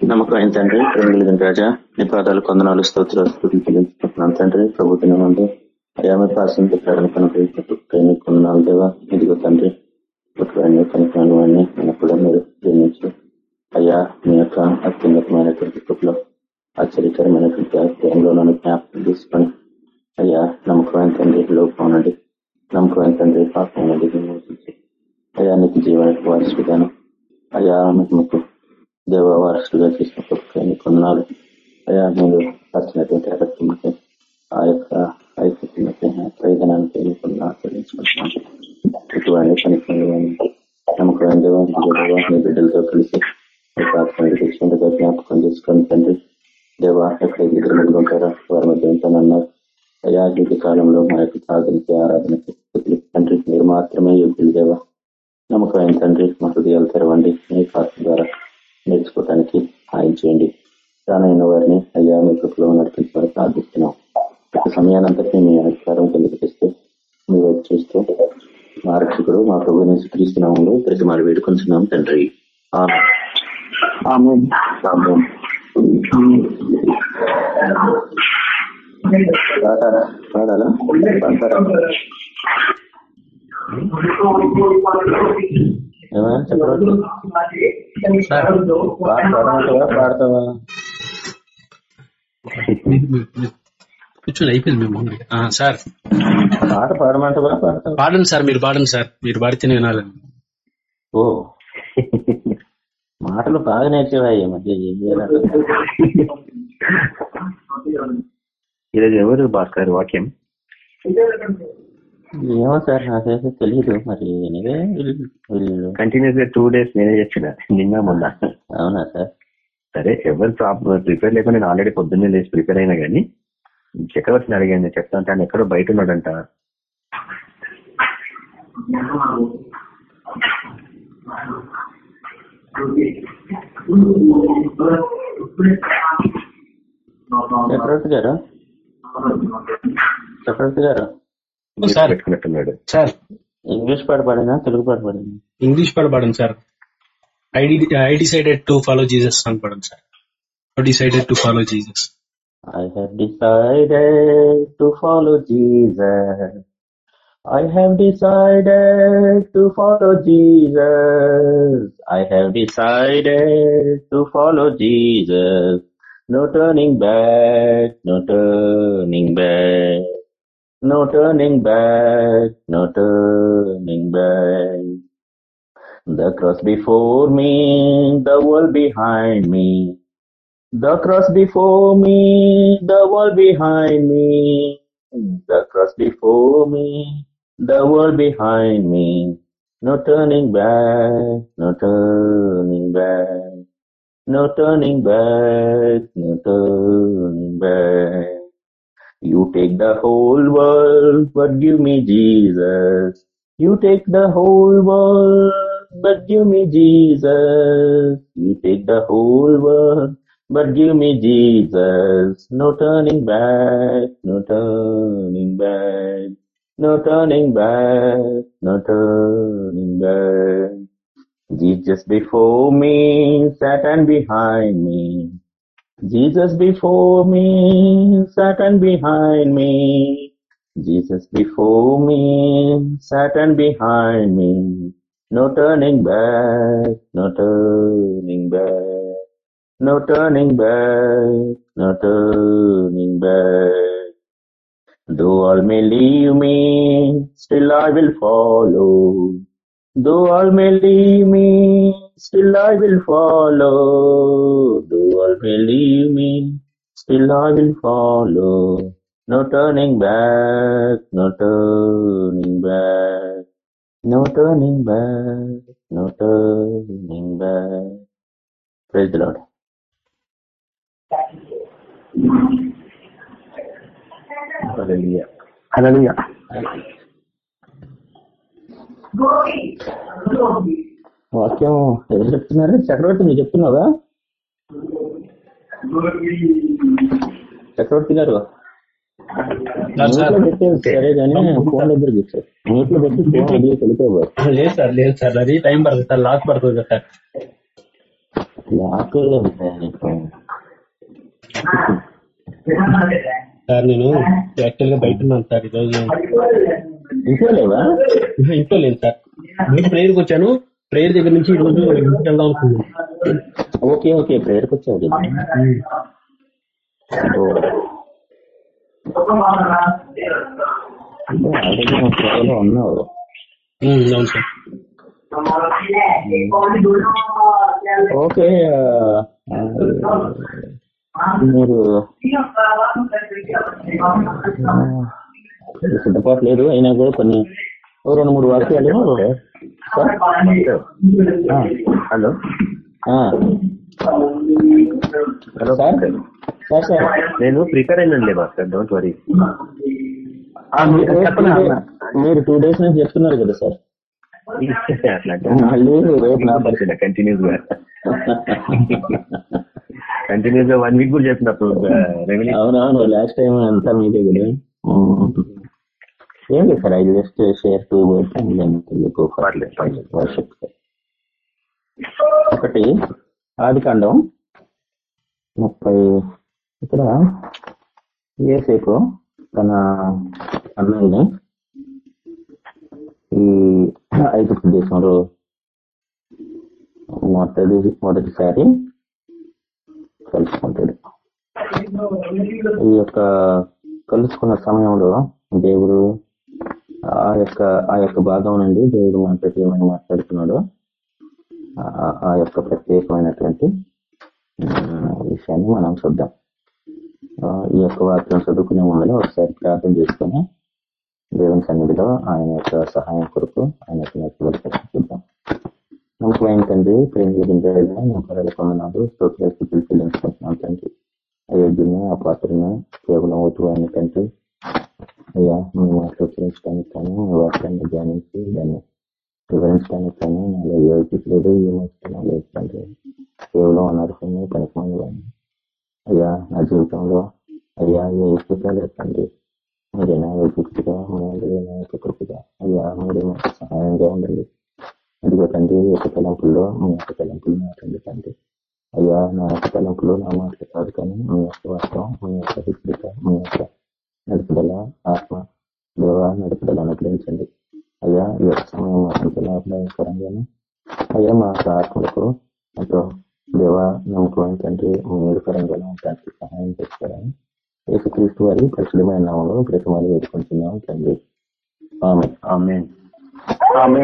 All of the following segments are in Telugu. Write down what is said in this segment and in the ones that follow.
నమ్మకం తండ్రి ప్రేమిలిగిన రాజా నీ పాదాలు కొందనాలు స్తోత్రాలు తండ్రి. ప్రభుత్వం ముందు అయ్యా పాసం పెట్టారని కనుక కొందనాలు దేవా. ఇదిగో తండ్రి పుట్టుకాన్ని కనుక వాడిని మన కూడా మీరు ప్రేమించి అయ్యా మీ యొక్క అత్యున్నతమైనటువంటి కృపలో ఆశ్చర్యకరమైనటువంటి ఆశ్చర్యంలో నన్ను జ్ఞాపకం తీసుకొని అయ్యా నమ్మకమైన తండ్రి లోపం నుండి నమ్మకమైన తండ్రి పాపం నుండి అయ్యా నీకు జీవన వారసు విధానం అయ్యా మీకు దేవ వారసులుగా చేసిన ప్రభుత్వాన్ని కొందనాలు అయ్యా మీరు వచ్చినటువంటి రక్తముకి ఆ యొక్క ఐక్యతకి ప్రయోజనానికి ఎన్నుకున్న ఆచరించుకుంటున్నాను ఇటువంటి పని నమ్మకమైన దేవ మీ బిడ్డలతో కలిసి ప్రార్థన జ్ఞాపకం చేసుకొని తండ్రి దేవ ఎక్కడ ఇద్దరు ముందుకుంటారో వారి మధ్య ఉంటానన్నారు అయ్యా ఈ కాలంలో మా యొక్క సాధనకి ఆరాధనకి తండ్రి మీరు మాత్రమే యోగ్యులు దేవ. నమ్మకం తండ్రి మా హృదయాలు తెరవండి. మీ పాత్ర ద్వారా నేర్చుకోవటానికి సాయం చేయండి రానైన వారిని అయ్యా మీ కృపలో నడిపించమని ప్రార్థిస్తున్నాం. ఒక సమయానంతటినీ మీ అధికారం కిందకి తెస్తే మీ వైపు చూస్తూ మా రక్షకుడు మా ప్రభుని స్వీకరిస్తున్నాము ప్రతి మరి వేడుకొంచున్నాం తండ్రి. పాడాలా? పాడతావా? కూర్చొని అయిపోయింది మేము సార్. పాట పాడమంటావా? పాడండి సార్ మీరు పాడండి సార్. మీరు పాడితేనే వినాలని ఓ. మాటలు బాగా నేర్చేవా ఈ మధ్య ఏం చేయాలి? ఈరోజు ఎవరు భాస్కర్ వాక్యం? ఏమో సార్ నాకైతే తెలియదు మరి కంటిన్యూస్గా టూ డేస్ నేనే చెప్పిన నిన్న మొన్న. అవునా సార్? సరే ఎవరు ప్రిపేర్ లేకుండా నేను ఆల్రెడీ పొద్దున్నే లేచి ప్రిపేర్ అయినా కానీ చక్రవర్తిని అడిగాను చెప్తా అంటే ఆయన ఎక్కడో బయట ఉన్నాడంట. చక్రవర్తి గారు? చక్రవర్తి గారు? పెట్టుకున్నట్టున్నాడు సార్ ఇంగ్లీష్ పాట పాడినా తెలుగు పాట పాడినా ఇంగ్లీష్ పాట పాడండి sir I decided to follow Jesus అని పడండి sir decided to follow Jesus I have decided to follow Jesus. I have decided to follow Jesus. I have decided to follow Jesus. No turning back, no turning back. No turning back, no turning back. The cross before me, the world behind me. The cross before me, the world behind me. The cross before me, the world behind me. No turning back, no turning back. No turning back, no turning back. You take the whole world, but give me Jesus. You take the whole world, but give me Jesus. You take the whole world, but give me Jesus. No turning back, no turning back. No turning back, no turning back. Jesus before me, Satan behind me. Jesus before me, Satan behind me. Jesus before me, Satan behind me. No turning back, no turning back. No turning back, no turning back. Though all may leave me, still I will follow. Though all may leave me, still I will follow. Leave me, still I will follow. No turning back, no turning back. No turning back, no turning back. Praise the Lord. Hallelujah. Hallelujah. వాక్యం ఎవరు చెప్తున్నారు చక్రవర్తి మీరు చెప్తున్నావా చక్రవర్తి గారు సరే. కానీ ఫోన్ దగ్గర కూర్చో నోట్లో పెట్టి ఫోన్ వదిలి వెళ్ళిపోవాలి లేదు సార్ లేదు సార్. అది టైం పడుతుంది సార్ లాక్ పడుతుంది సార్. లాక్కోలేదు సార్ నీకు. సార్ నేను యాక్చువల్గా బయట ఉన్నాను సార్ ఈ రోజు ఇంట్లో లేవా? ఇంట్లో లేదు సార్. బయట ప్రేయర్కి వచ్చాను. ప్రేయర్ దగ్గర నుంచి ఈ రోజు ఇంటికి వెళ్దాం అనుకున్నాను. ఓకే ఓకే ప్రేయర్కి వచ్చావు కదా. అంటే ఆల్రెడీ ప్రేయర్లో ఉన్నావు ఓకే మీరు సిద్ధపాటు లేదు అయినా కూడా కొన్ని రెండు మూడు వాక్యాలు hello. Hello sir? Sir. Sir నేను ప్రిపేర్ అయినండి మాస్టర్. డోంట్ వరీ మీరు టూ డేస్ నుంచి చెప్తున్నారు కదా సార్. అట్లా మళ్ళీ రేపు నా పరిస్థితి కంటిన్యూస్గా కంటిన్యూస్గా వన్ వీక్ కూడా చెప్పినప్పుడు రెవెన్యూ అవునవును లాస్ట్ టైం అంతా మీదే కదా. ఏం లేదు sir I just share two words and పర్లేదు. ఒకటి ఆది కాండం ముప్పై ఇక్కడ ఏసేపు తన అన్నయ్యని. ఈ ఐగుప్తు దేశంలో మొదటి మొదటిసారి కలుసుకుంటాడు. ఈ యొక్క కలుసుకున్న సమయంలో దేవుడు ఆ యొక్క ఆ యొక్క భాగం నుండి దేవుడు మనతో ఏమైనా మాట్లాడుతున్నాడు. ఆ- యొక్క ప్రత్యేకమైనటువంటి విషయాన్ని మనం చూద్దాం. ఈ యొక్క వాక్యం చదువుకునే ముందులో ఒకసారి ప్రార్థన చేసుకుని దేవుని సన్నిధిలో ఆయన యొక్క సహాయం కొరకు ఆయన యొక్క నచ్చుదల చూద్దాం నమ్మకమైన తండ్రి ప్రేమ నమ్మకాలు పొందనాలు స్తోత్ర స్థితులు చెల్లించుకుంటున్నాం తండ్రి. అయోగ్యుని ఆ పాత్రను కేవలం ఓటు అయిన తండ్రి. అయ్యా మేము మాటలు కానీ మీ వాక్యాన్ని ధ్యానించి దాన్ని వివరించడానికి కానీ నాలో ఏ లేదు ఏ మోసం లేదు తండ్రి. కేవలం అనర్హమే పనికిమంది అయ్యా నా జీవితంలో అయ్యా ఏ ఇష్టత లేదు తండ్రి. మీరే నా యోగ్యతగా మీ అందరూ నా యొక్క కృపగా అయ్యా మీరు సహాయంగా ఉండండి. అదిగో తండ్రి యొక్క తలంపుల్లో మీ యొక్క తలంపులు నాటండి తండ్రి అయ్యా నా యొక్క తలంపులు నా మాటలు కాదు కానీ మీ యొక్క వాస్తవం మీ యొక్క విస్తృత మీ యొక్క నడుపుదల ఆత్మ. దేవ నడుపుదల అనుగ్రహించండి అయ్యా ఈ అయ్యా మా ఆత్మలకు ఎంతో దేవ నమ్మకం తండ్రి మీరు పరంగాను ఉండడానికి సహాయం చేస్తారని యేసుక్రీస్తు వారి పరిశుభమైన నామంలో ప్రతిమాలు వేడుకుంటున్నాం తండ్రి. ఆమె ఆమె ఆమె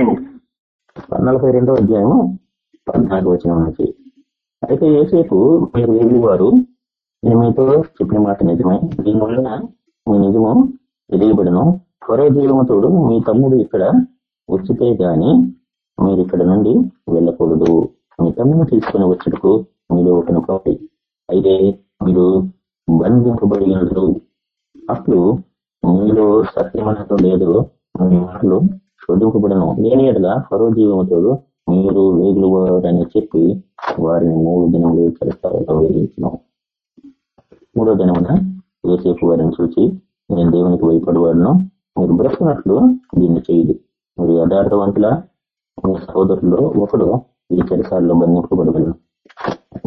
నలభై రెండో అధ్యాయము పద్నాలుగు వచ్చిన నుంచి. అయితే ఏసేపు మీరు ఏది వారు నేను మీతో చెప్పిన మాట నిజమే. దీని వలన మీ నిజము తెలియబడను. త్వర జీవముతోడు మీ తమ్ముడు ఇక్కడ వచ్చితే గాని మీరు ఇక్కడ నుండి వెళ్ళకూడదు. మీ తమ్ముడు తీసుకుని వచ్చుటకు మీరు ఒకను కాబట్టి అయితే మీరు బంధింపబడినట్లు అప్పుడు మీలో సత్యమనతో లేదు మీ మాటలు శోధింపబడను లేని ఎడల ఫరో జీవముతోడు మీరు వేగులు వారని చెప్పి వారిని మూడు దినములు చరిత్రలో వేయించను మూడో దినమున యోసేపు వారిని చూసి నేను దేవునికి భయపడవాడును మీరు బ్రతుకున్నట్లు దీన్ని చేయదు మీరు యథార్థవంతుల మీ సహోదరుల్లో ఒకడు ఈ చెరసాలలో బంధింపబడగలను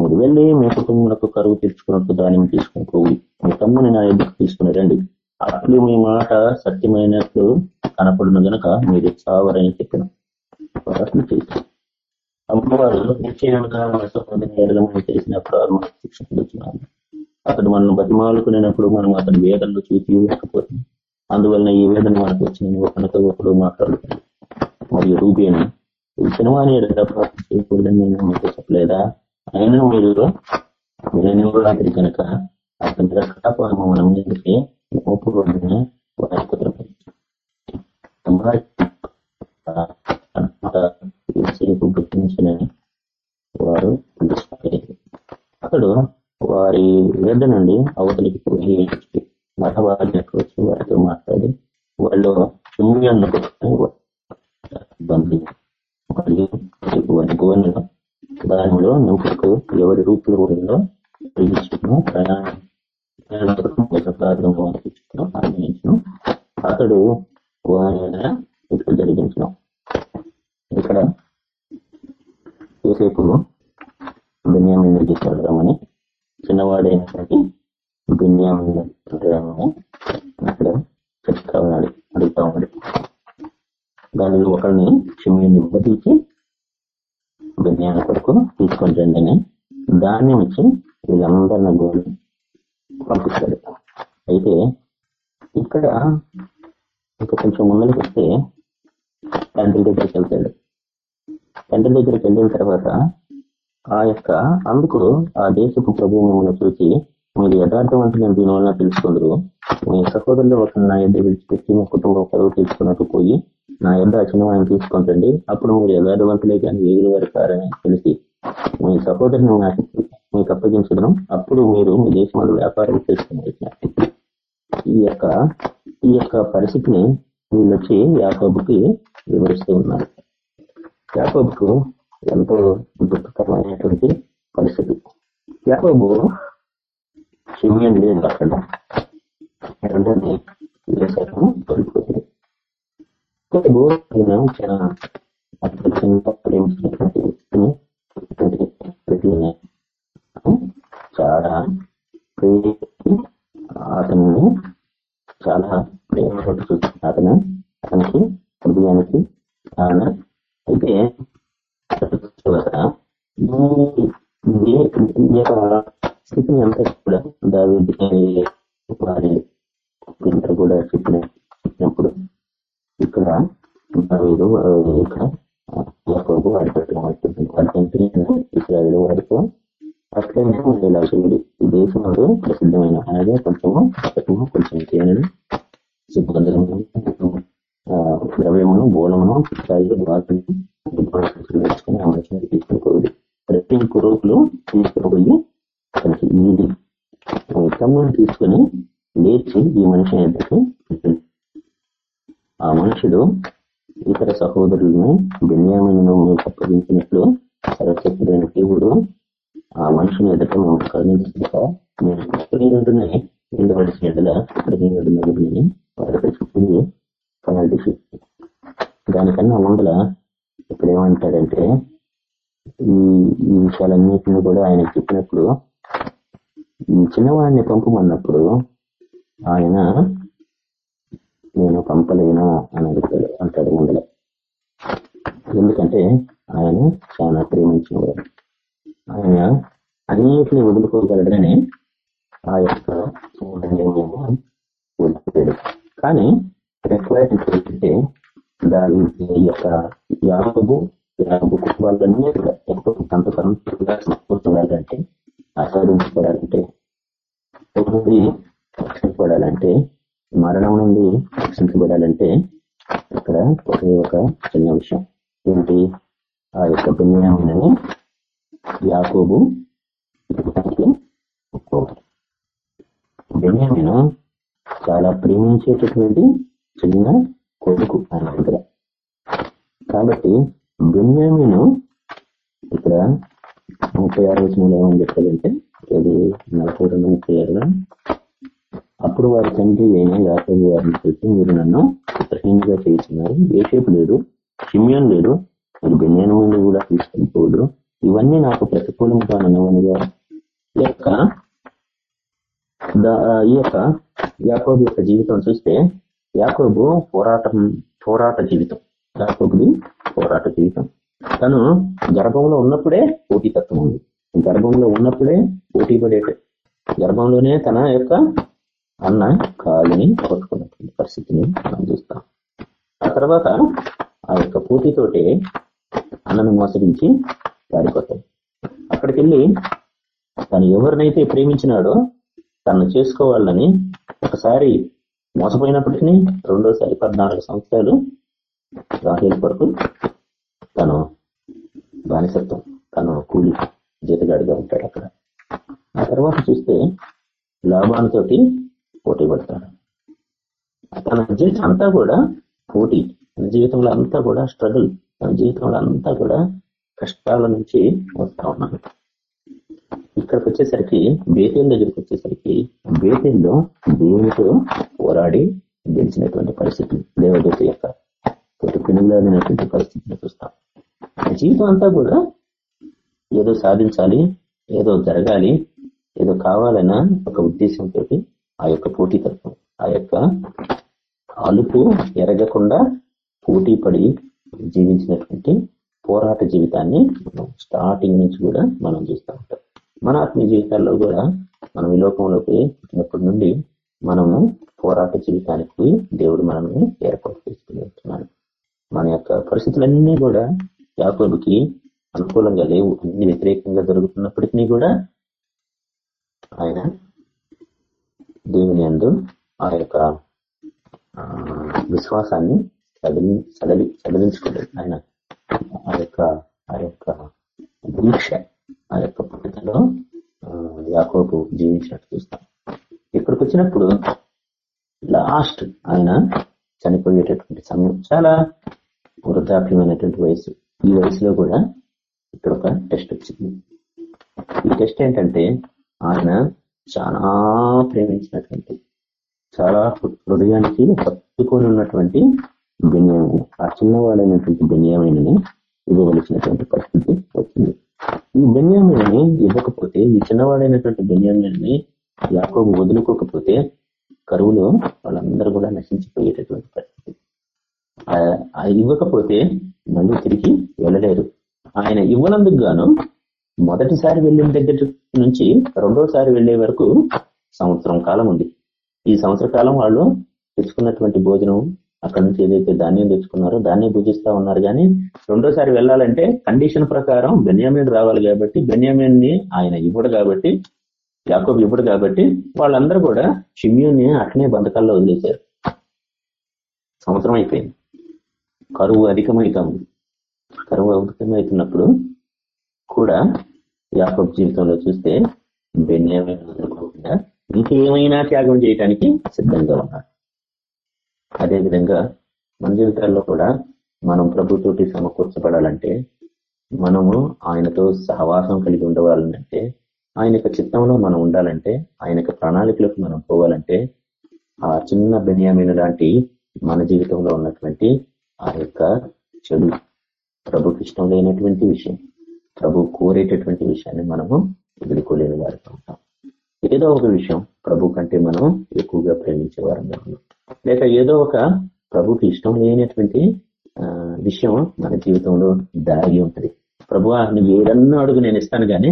మీరు వెళ్ళి మీ కుటుంబాలకు కరువు తెచ్చుకున్నట్టు దానిని తీసుకుని పోయి మీ తమ్ముని నా ఎదుకు తీసుకుని రండి. అట్లు మీ మాట సత్యమైనట్లు కనపడును గనక మీరు చావరని చెప్పిన అట్లు చేశారు అమ్మవారు నిశ్చయంగా మన సహోదరి ఎడలమని తెలిసినప్పుడు శిక్ష అతడు మనల్ని బతిమాలుకునేటప్పుడు మనం అతని వేదనలు చూసి ఇవ్వకపోతున్నాం అందువలన ఈ వేదన మనకు వచ్చిన ఒకనతో ఒకడు మాట్లాడుతుంది మరియు రూపేను ఈ సినిమాని ఎడల చేయకూడదని నేను మీకు చెప్పలేదా? అయినా మీరు విననివారి కనుక అతని రక్షాపాము మనం మీదకి ఒప్పుకోవడమే వారి గుర్తించనని వారు పిలుస్తారు అతడు వారి వేద నుండి అవతలికి పోయి మతవారి వచ్చి వారితో మాట్లాడి వాళ్ళు సింగియన్ను బంధి మరియు వారి గోనెలో దానిలో నింపుకు ఎవరి రూపులు ఉందో ప్రేమించుకును ప్రయాణం అనిపించుకును అతడు వారి ఇక్కడ జరిగించును. ఇక్కడ యోసేపు బెన్యామిన్ చిన్నవాడైనటువంటి బిన్యాము అక్కడ చెప్తా ఉన్నాడు అడుగుతా ఉన్నాడు దానిలో ఒకరిని చిమ్మిని బతికి బిన్యామి కొరకు తీసుకొని రండి అని దాన్ని వచ్చి వీళ్ళందరిని గోలు పంపిస్తాడు అయితే ఇక్కడ ఇంకా కొంచెం ముందరికి వస్తే తండ్రి దగ్గరికి వెళ్తాడు. తండ్రి దగ్గరికి వెళ్ళిన తర్వాత ఆ యొక్క అందుకు ఆ దేశపు ప్రభువు చూసి మీరు యథార్థవంతులను దీని తెలుసుకుందరు. మీ సహోదరులు ఒక నా యొద్ద పెట్టి మీ కుటుంబం పరువు తీసుకున్నట్టు పోయి నా యొద్ద చిన్నవాడిని తీసుకుంటండి. అప్పుడు మీరు యథార్థవంతులే కానీ వేగులు వారు కారని తెలిసి మీ సహోదరుని నాకు మీకు అప్పగించడం అప్పుడు మీరు మీ దేశంలో వ్యాపారం చేసుకుని ఈ యొక్క ఈ యొక్క పరిస్థితిని వీళ్ళు వచ్చి యాకోబుకి వివరిస్తూ ఉన్నారు. యాకోబుకు ఎంతో దుఃఖకరమైనటువంటి పరిస్థితి. యాకోబు శివ్యం లేదు అక్కడ. రెండోది వేసాను కోల్పోయింది యాకోబు ఈయన చాలా అత్యంత ప్రేమించినటువంటి వ్యక్తిని చాలా ఆయన చెప్పినప్పుడు చిన్నవాడిని పంపమన్నప్పుడు ఆయన నేను పంపలేను అని అడుగుతాడు అంటాడు ముందులో. ఎందుకంటే ఆయన చాలా ప్రేమించినవాడు. ఆయన అన్నింటినీ వదులుకోగలడని ఆ యొక్క వదిలిపోయాడు కానీ రిక్వైర్మెంట్ ఏంటంటే దాని యొక్క యాభు యాభు కుటుంబాలన్నీ కూడా ఎంతో సంతకరం సమకూర్చుకోవాలంటే ఆస్వాదించబడాలంటే నుండి రక్షించబడాలంటే మరణం నుండి రక్షించబడాలంటే ఇక్కడ ఒకే ఒక చిన్న విషయం. ఏంటి? ఆ యొక్క పుణ్యాన్ని యాకోబు బెన్యామిను చాలా ప్రేమించేటటువంటి చిన్న కొడుకు ఆయన దగ్గర. కాబట్టి బెన్యామిను ఇక్కడ ముప్పై ఆరు వచనంలో ఏమని చెప్పాలంటే అది నలభై రెండు ముప్పై ఆరులో అప్పుడు వారి తండ్రి అయిన యాకబు వారిని చూసి మీరు నన్ను చిత్రహీనంగా చేస్తున్నారు ఏసేపు లేడు సిమియన్ లేడు మీరు బెన్యామిని కూడా తీసుకెళ్ళిపోదు ఇవన్నీ నాకు ప్రతికూలంగా నన్నవనిగా యొక్క ఈ యొక్క యాకోబు యొక్క జీవితం చూస్తే యాకోబు పోరాటం పోరాట జీవితం. యాకోబుది పోరాట జీవితం. తను గర్భంలో ఉన్నప్పుడే పోటీతత్వం ఉంది. గర్భంలో ఉన్నప్పుడే పోటీ పడే గర్భంలోనే తన యొక్క అన్న కాలుని కొట్టుకున్నటువంటి పరిస్థితిని మనం చూస్తాం. ఆ తర్వాత ఆ యొక్క పోటీతోటి అన్నను మోసగించి పారిపోతాడు. అక్కడికి వెళ్ళి తను ఎవరినైతే ప్రేమించినాడో తను చేసుకోవాలని ఒకసారి మోసపోయినప్పటికీ రెండోసారి పద్నాలుగు సంవత్సరాలు రాహేల్ కొరకు తను బానిసత్వం తను కూలి జీతగాడిగా ఉంటాడు అక్కడ. ఆ తర్వాత చూస్తే లాభాలతోటి పోటీ పడతాడు. తన జీవితం అంతా కూడా పోటీ తన జీవితంలో అంతా కూడా స్ట్రగుల్ తన జీవితంలో అంతా కూడా కష్టాల నుంచి వస్తా ఉన్నాను ఇక్కడికి వచ్చేసరికి బేతేల్ దగ్గరికి వచ్చేసరికి బేతేల్లో దేవునితో పోరాడి గెలిచినటువంటి పరిస్థితి దేవదూత యొక్క పినుగులాడినటువంటి పరిస్థితిని చూస్తాం. జీవితం అంతా కూడా ఏదో సాధించాలి ఏదో జరగాలి ఏదో కావాలన్న ఒక ఉద్దేశంతో ఆ యొక్క పోటీతత్వం ఆ యొక్క అలుపు ఎరగకుండా పోటీ పడి జీవించినటువంటి పోరాట జీవితాన్ని మనం స్టార్టింగ్ నుంచి కూడా మనం చూస్తూ ఉంటాం. మన ఆత్మీయ జీవితాల్లో కూడా మనం ఈ లోకంలోకి పుట్టినప్పటి నుండి మనము పోరాట జీవితానికి దేవుడు మనల్ని ఏర్పాటు చేసుకుని ఉంటున్నాడు. మన యొక్క పరిస్థితులన్నీ కూడా యాకోబుకి అనుకూలంగా లేవు. అన్ని వ్యతిరేకంగా జరుగుతున్నప్పటికీ కూడా ఆయన దేవుని అందు ఆ యొక్క విశ్వాసాన్ని సడలి సడలి సడలించుకోలేదు ఆయన ఆ యొక్క ఆ యొక్క దీక్ష ఆ యొక్క పద్ధతిలో యాకోబు జీవించినట్టు చూస్తాం. ఇక్కడికి వచ్చినప్పుడు లాస్ట్ ఆయన చనిపోయేటటువంటి సమయం చాలా వృద్ధాప్యమైనటువంటి వయసు ఈ వయసులో కూడా ఇక్కడ ఒక టెస్ట్ వచ్చింది. ఈ టెస్ట్ ఏంటంటే ఆయన చాలా ప్రేమించినటువంటి చాలా హృదయానికి పట్టుకొని ఉన్నటువంటి బెన్యామి ఆ చిన్నవాడైనటువంటి బెన్యామైనని ఇవ్వవలసినటువంటి పరిస్థితి వచ్చింది. ఈ బెన్యామిని ఇవ్వకపోతే ఈ చిన్నవాడైనటువంటి బెన్యామిని యాకోబు వదులుకోకపోతే కరువులో వాళ్ళందరూ కూడా నశించిపోయేటటువంటి పరిస్థితి. ఇవ్వకపోతే మళ్ళీ తిరిగి వెళ్ళలేరు. ఆయన ఇవ్వనందుకు గాను మొదటిసారి వెళ్ళిన దగ్గర నుంచి రెండోసారి వెళ్ళే వరకు సంవత్సరం కాలం ఉంది. ఈ సంవత్సర కాలం వాళ్ళు తెచ్చుకున్నటువంటి భోజనం అక్కడ నుంచి ఏదైతే ధాన్యం తెచ్చుకున్నారో దాన్ని పూజిస్తా ఉన్నారు కానీ రెండోసారి వెళ్ళాలంటే కండిషన్ ప్రకారం బెన్యామిన్ రావాలి కాబట్టి బెన్యామిన్ని ఆయన ఇవ్వడు కాబట్టి యాకోబ్ ఇవ్వడు కాబట్టి వాళ్ళందరూ కూడా షిమ్యూని అట్నే బంధకాల్లో వదిలేశారు. సంవత్సరం అయిపోయింది. కరువు అధికమవుతా కరువు అధికమవుతున్నప్పుడు కూడా యాకోబ్ జీవితంలో చూస్తే బెన్యామిన్ వదులుకోకుండా ఇంకేమైనా త్యాగం చేయడానికి సిద్ధంగా ఉన్నారు అదేవిధంగా మన జీవితాల్లో కూడా మనం ప్రభుతోటి సమకూర్చబడాలంటే మనము ఆయనతో సహవాసం కలిగి ఉండవాలంటే ఆయన యొక్క చిత్తంలో మనం ఉండాలంటే ఆయన యొక్క ప్రణాళికలకు మనం పోవాలంటే ఆ చిన్న బెన్యామైన లాంటి మన జీవితంలో ఉన్నటువంటి ఆ యొక్క చెడు ప్రభుకి ఇష్టం లేనటువంటి విషయం ప్రభు కోరేటటువంటి విషయాన్ని మనము ఎదుర్కోలేని వారికి ఉంటాం. ఏదో ఒక విషయం ప్రభు కంటే మనం ఎక్కువగా ప్రేమించే వారంగా ఉన్నాం. లేక ఏదో ఒక ప్రభుకి ఇష్టం లేనటువంటి విషయం మన జీవితంలో దాగి ఉంటుంది. ప్రభు నువ్వు ఏదన్నా అడుగు నేను ఇస్తాను కానీ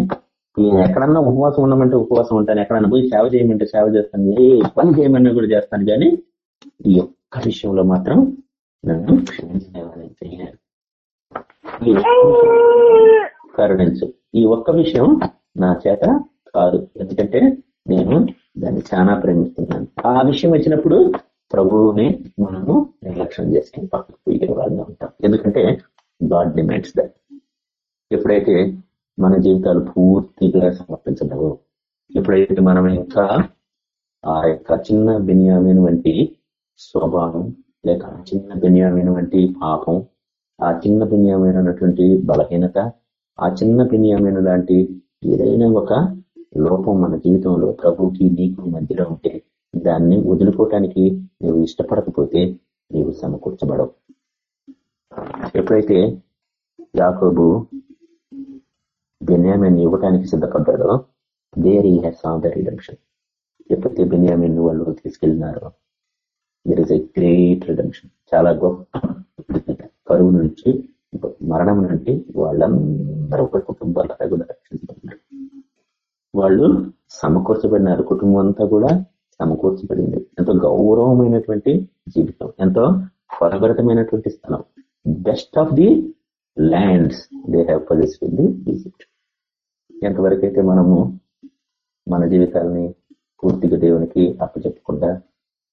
నేను ఎక్కడన్నా ఉపవాసం ఉండమంటే ఉపవాసం ఉంటాను ఎక్కడన్నా పోయి సేవ చేయమంటే సేవ చేస్తాను ఏ పని చేయమన్నా కూడా చేస్తాను కానీ ఈ ఒక్క విషయంలో మాత్రం నన్ను క్షమించలేవాలని కరుణించు. ఈ ఒక్క విషయం నా చేత కాదు. ఎందుకంటే నేను దాన్ని చాలా ప్రేమిస్తున్నాను. ఆ విషయం వచ్చినప్పుడు ప్రభువుని మనము నిర్లక్ష్యం చేసుకుని పక్కకు పోయే వాళ్ళగా ఉంటాం. ఎందుకంటే గాడ్ డిమాండ్స్ దట్ ఎప్పుడైతే మన జీవితాలు పూర్తిగా సమర్పించలేవు ఎప్పుడైతే మనం ఇంకా ఆ యొక్క చిన్న బిన్యామిన్ వంటి స్వభావం లేక చిన్న బిన్యామిన్ వంటి పాపం ఆ చిన్న బిన్యామైనటువంటి బలహీనత ఆ చిన్న బిన్యామైన లాంటి ఏదైనా ఒక లోపం మన జీవితంలో ప్రభుకి నీకు మధ్యలో ఉంటే దాన్ని వదులుకోవటానికి నువ్వు ఇష్టపడకపోతే నీవు సమకూర్చబడవు. ఎప్పుడైతే యాకోబు బెన్యామిన్ ఇవ్వటానికి సిద్ధపడ్డాడో there he has on the redemption ఎప్పుడైతే బెన్యామిన్ వాళ్ళు తీసుకెళ్ళినారో there is a great redemption చాలా గొప్ప కరువు నుంచి మరణం నుండి వాళ్ళందరూ ఒక కుటుంబాల కూడా రక్షించబడినారు వాళ్ళు సమకూర్చబడినారు. కుటుంబం అంతా కూడా సమకూర్చబడింది. ఎంతో గౌరవమైనటువంటి జీవితం. ఎంతో ఫలభరితమైనటువంటి స్థలం. Best of the lands they have possess with the Egypt ఎంతవరకైతే మనము మన జీవితాలని పూర్తిగా దేవునికి అప్పచెప్పకుండా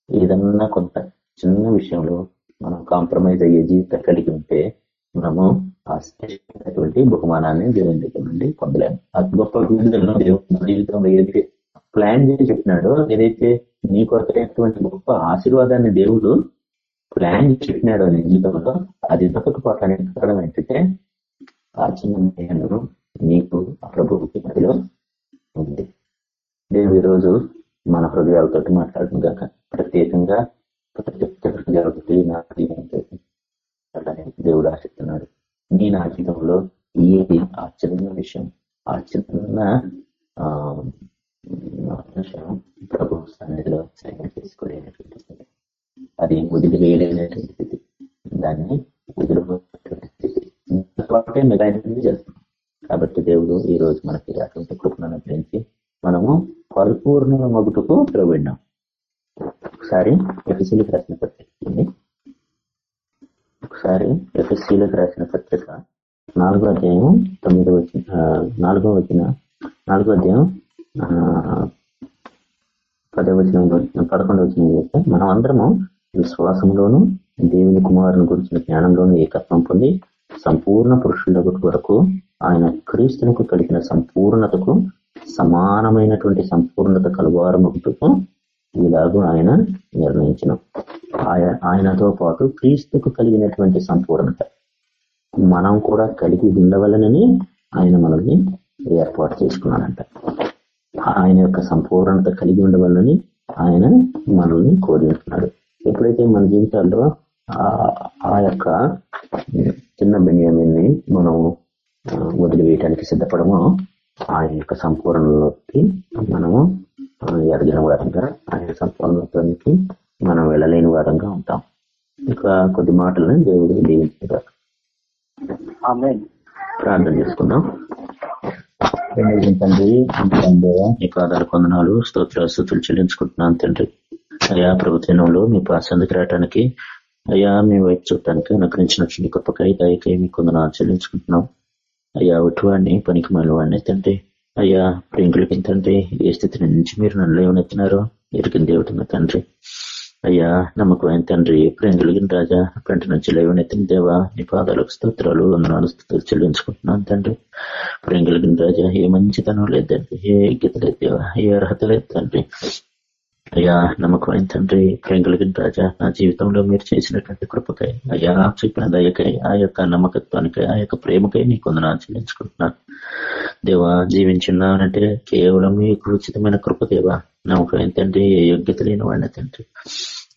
ఏదన్నా కొంత చిన్న విషయంలో మనం కాంప్రమైజ్ అయ్యే జీవితం కలిగి ఉంటే మనము ఆ బహుమానాన్ని దేవుని దగ్గర నుండి పొందలేము. ఆ గొప్ప విడుదలను దేవుడు జీవితంలో ఏదైతే ప్లాన్ చేసి చెప్పినాడో ఏదైతే నీ కొరకైనటువంటి గొప్ప ఆశీర్వాదాన్ని దేవుడు ప్లాన్ చేసి చెప్పినాడో నీ జీవితంలో అది దొరకపోవటానికి కారణం ఏంటంటే ఆ చిన్న నీకు ఆ ప్రభువుకి మధ్యలో ఉంది. నేను ఈరోజు మన హృదయాలతో మాట్లాడటం కాక ప్రత్యేకంగా ప్రతి హృదయాలతో నా దేవుడు ఆశిస్తున్నాడు. నీ నా జీవితంలో ఏది ఆశ్చర్యమైన విషయం ఆ విషయం ప్రభు సన్నిధిలో సైన్ చేసుకోలేనటువంటి స్థితి అది వేయలేనటువంటి స్థితి. దాన్ని వదిలిపోయినటువంటి స్థితి. పాటే మిగతా చేస్తాం. కాబట్టి దేవుడు ఈ రోజు మనకి అటువంటి కృపణను గురించి మనము పరిపూర్ణ మగుటకు ప్రవీణాం ఒకసారి ఎఫ్ఎస్సీలకు రాసిన పత్రిక ఒకసారి ఎఫ్ఎస్సీలకు రాసిన పత్రిక నాలుగో అధ్యాయం తొమ్మిదో వచ్చిన నాలుగో వచ్చిన నాలుగో అధ్యాయం పదో వచ్చిన పదకొండు వచ్చిన చేస్తే మనం అందరము విశ్వాసంలోను దేవుని కుమారుని గురించిన జ్ఞానంలోను ఏకత్వం పొంది సంపూర్ణ పురుషుల వరకు ఆయన క్రీస్తులకు కలిగిన సంపూర్ణతకు సమానమైనటువంటి సంపూర్ణత కలువారముకు ఇలాగూ ఆయన నిర్ణయించిన. ఆయనతో పాటు క్రీస్తుకు కలిగినటువంటి సంపూర్ణత. మనం కూడా కలిగి ఉండవలనని ఆయన మనల్ని ఏర్పాటు చేసుకున్నాడంట. ఆయన యొక్క సంపూర్ణత కలిగి ఉండవలనని ఆయన మనల్ని కోరుకుంటున్నాడు ఎప్పుడైతే మన జీవితాల్లో ఆ యొక్క చిన్న బెన్యామిన్ని మనం వదిలివేయటానికి సిద్ధపడమో ఆయన యొక్క సంపూర్ణలోకి మనము ఎదగిన వారంగా ఆయన సంపూర్ణలోకి మనం వెళ్ళలేని వారంగా ఉంటాం. ఇంకా కొద్ది మాటలను దేవుడు దీవించారు ప్రార్థన చేసుకుందాం. తండ్రి మీ పాదాల కొందనాలు స్తోత్ర స్థుతులు చెల్లించుకుంటున్నాను తండ్రి. అయా ప్రభుత్వంలో మీ పాసందుకు రావడానికి అయ్యా మీ వైపు చూడటానికి అనుకరించిన గొప్పకై దయకై మీ కొందనాలు చెల్లించుకుంటున్నాం. అయ్యా ఒట్టువాడిని పనికి వాడిని తండ్రి అయ్యా ప్రేంకులకి తండ్రి ఏ స్థితి నుంచి మీరు నన్ను లేవనెత్తినారో? ఎరికిన దేవుడున్న తండ్రి. అయ్యా నమ్మకమైన తండ్రి ప్రేంగులిగిన రాజా పెంట నుంచి లేవనెత్తిన దేవా నీ పాదాలకు స్తోత్రాలు వందనాలు స్థుతులు చెల్లించుకుంటున్నాను తండ్రి. ప్రేంగులిగిన రాజా ఏ మంచితనం లేదండి ఏ యోగ్యత లేదు దేవా ఏ అర్హత లేదు తండ్రి. అయ్యా నమ్మకమైన తండ్రి ప్రేంగులకి రాజా నా జీవితంలో మీరు చేసినటువంటి కృపకై అయ్యా చెప్పిన దయకై ఆ యొక్క నమ్మకత్వానికై ఆ యొక్క ప్రేమకై నీ కొందరు ఆచరించుకుంటున్నాను దేవా జీవించున్నానంటే కేవలం మీకు ఉచితమైన కృప దేవా. నమ్మకమైన తండ్రి ఏ యోగ్యత లేని వాడిన తండ్రి.